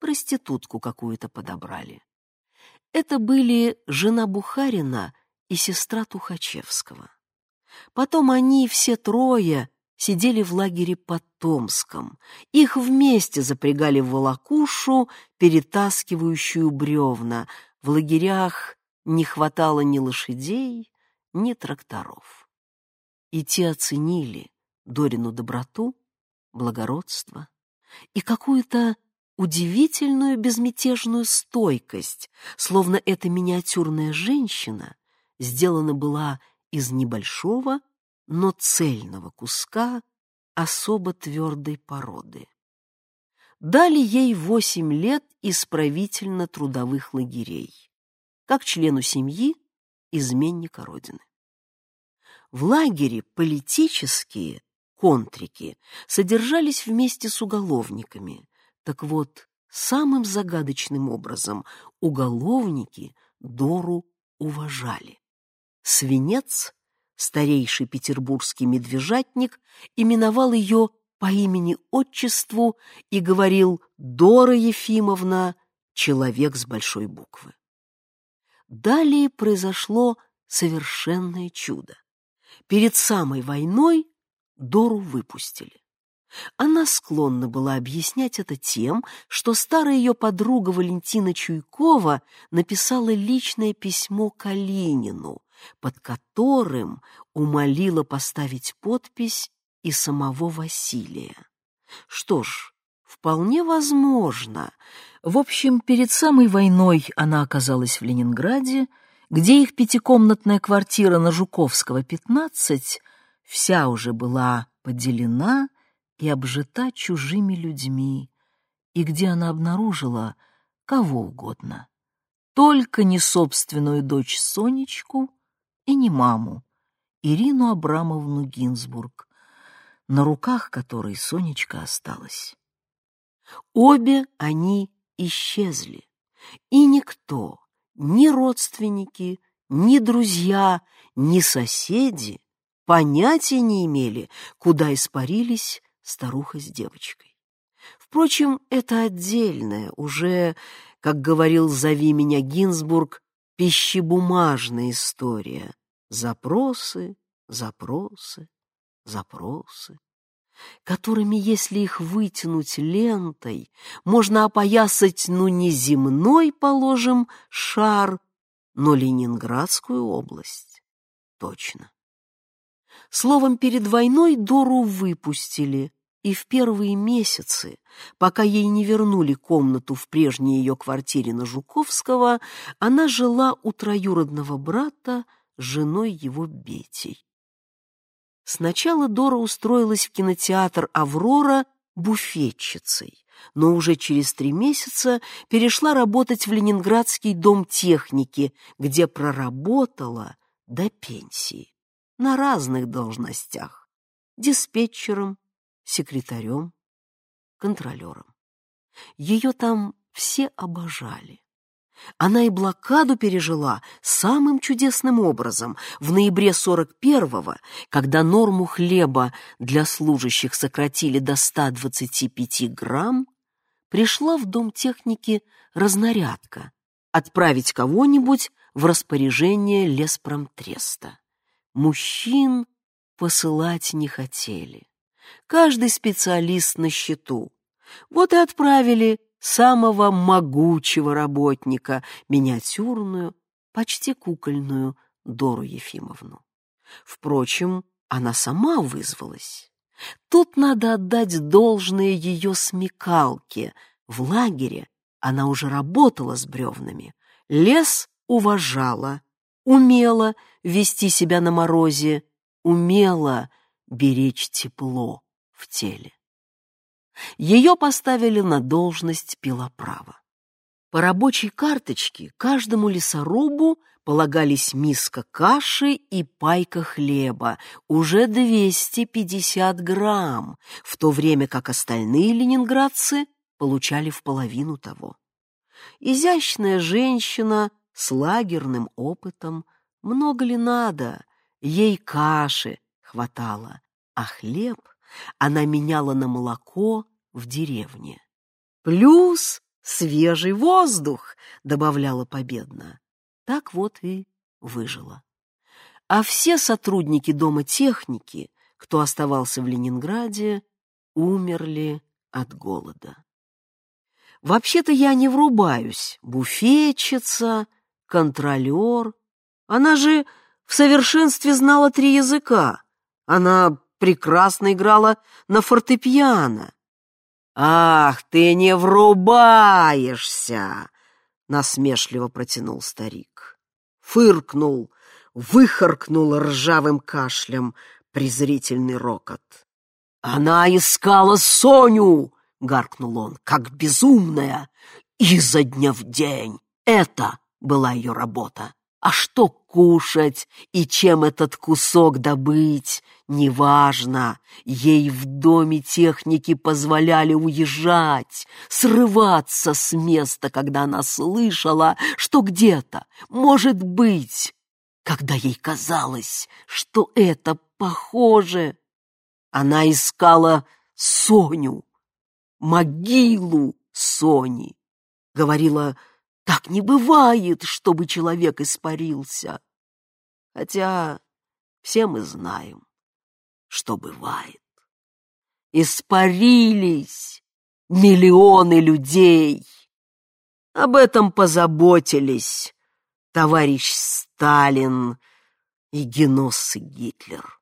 Проститутку какую-то подобрали. Это были жена Бухарина и сестра Тухачевского. Потом они все трое сидели в лагере под Томском. Их вместе запрягали в волокушу, перетаскивающую бревна. В лагерях не хватало ни лошадей, ни тракторов. И те оценили Дорину доброту, благородство и какую-то удивительную безмятежную стойкость, словно эта миниатюрная женщина сделана была из небольшого, но цельного куска особо твердой породы. Дали ей восемь лет исправительно-трудовых лагерей, как члену семьи изменника Родины. В лагере политические контрики содержались вместе с уголовниками. Так вот, самым загадочным образом уголовники Дору уважали. Свинец старейший петербургский медвежатник, именовал ее по имени-отчеству и говорил «Дора Ефимовна, человек с большой буквы». Далее произошло совершенное чудо. Перед самой войной Дору выпустили. Она склонна была объяснять это тем, что старая ее подруга Валентина Чуйкова написала личное письмо Калинину, под которым умолила поставить подпись и самого Василия. Что ж, вполне возможно. В общем, перед самой войной она оказалась в Ленинграде, где их пятикомнатная квартира на Жуковского, 15, вся уже была поделена и обжита чужими людьми, и где она обнаружила кого угодно, только не собственную дочь Сонечку и не маму, Ирину Абрамовну Гинзбург, на руках которой Сонечка осталась. Обе они исчезли, и никто, ни родственники, ни друзья, ни соседи понятия не имели, куда испарились старуха с девочкой. Впрочем, это отдельное, уже, как говорил «Зови меня Гинзбург», пищебумажная история. Запросы, запросы, запросы, которыми, если их вытянуть лентой, можно опоясать, ну, не земной, положим, шар, но Ленинградскую область. Точно. Словом, перед войной Дору выпустили, и в первые месяцы, пока ей не вернули комнату в прежней ее квартире на Жуковского, она жила у троюродного брата женой его Бетей. Сначала Дора устроилась в кинотеатр «Аврора» буфетчицей, но уже через три месяца перешла работать в Ленинградский дом техники, где проработала до пенсии на разных должностях – диспетчером, секретарем, контролером. Ее там все обожали. Она и блокаду пережила самым чудесным образом. В ноябре 41-го, когда норму хлеба для служащих сократили до 125 грамм, пришла в Дом техники разнарядка отправить кого-нибудь в распоряжение леспромтреста. Мужчин посылать не хотели. Каждый специалист на счету. Вот и отправили самого могучего работника, миниатюрную, почти кукольную Дору Ефимовну. Впрочем, она сама вызвалась. Тут надо отдать должное ее смекалке. В лагере она уже работала с бревнами. Лес уважала, умела вести себя на морозе, умела беречь тепло в теле. Ее поставили на должность пилоправа. По рабочей карточке каждому лесорубу полагались миска каши и пайка хлеба, уже 250 грамм, в то время как остальные ленинградцы получали в половину того. Изящная женщина с лагерным опытом, много ли надо, ей каши хватало, а хлеб она меняла на молоко в деревне. Плюс свежий воздух, добавляла победно. Так вот и выжила. А все сотрудники Дома техники, кто оставался в Ленинграде, умерли от голода. Вообще-то я не врубаюсь. Буфетчица, контролер. Она же в совершенстве знала три языка. Она прекрасно играла на фортепиано. «Ах, ты не врубаешься!» — насмешливо протянул старик. Фыркнул, выхаркнул ржавым кашлем презрительный рокот. «Она искала Соню!» — гаркнул он, как безумная, изо дня в день. Это была ее работа. А что кушать и чем этот кусок добыть, неважно. Ей в доме техники позволяли уезжать, срываться с места, когда она слышала, что где-то, может быть, когда ей казалось, что это похоже. Она искала Соню, могилу Сони. Говорила, так не бывает, чтобы человек испарился. Хотя все мы знаем, что бывает. Испарились миллионы людей. Об этом позаботились товарищ Сталин и Геносс Гитлер.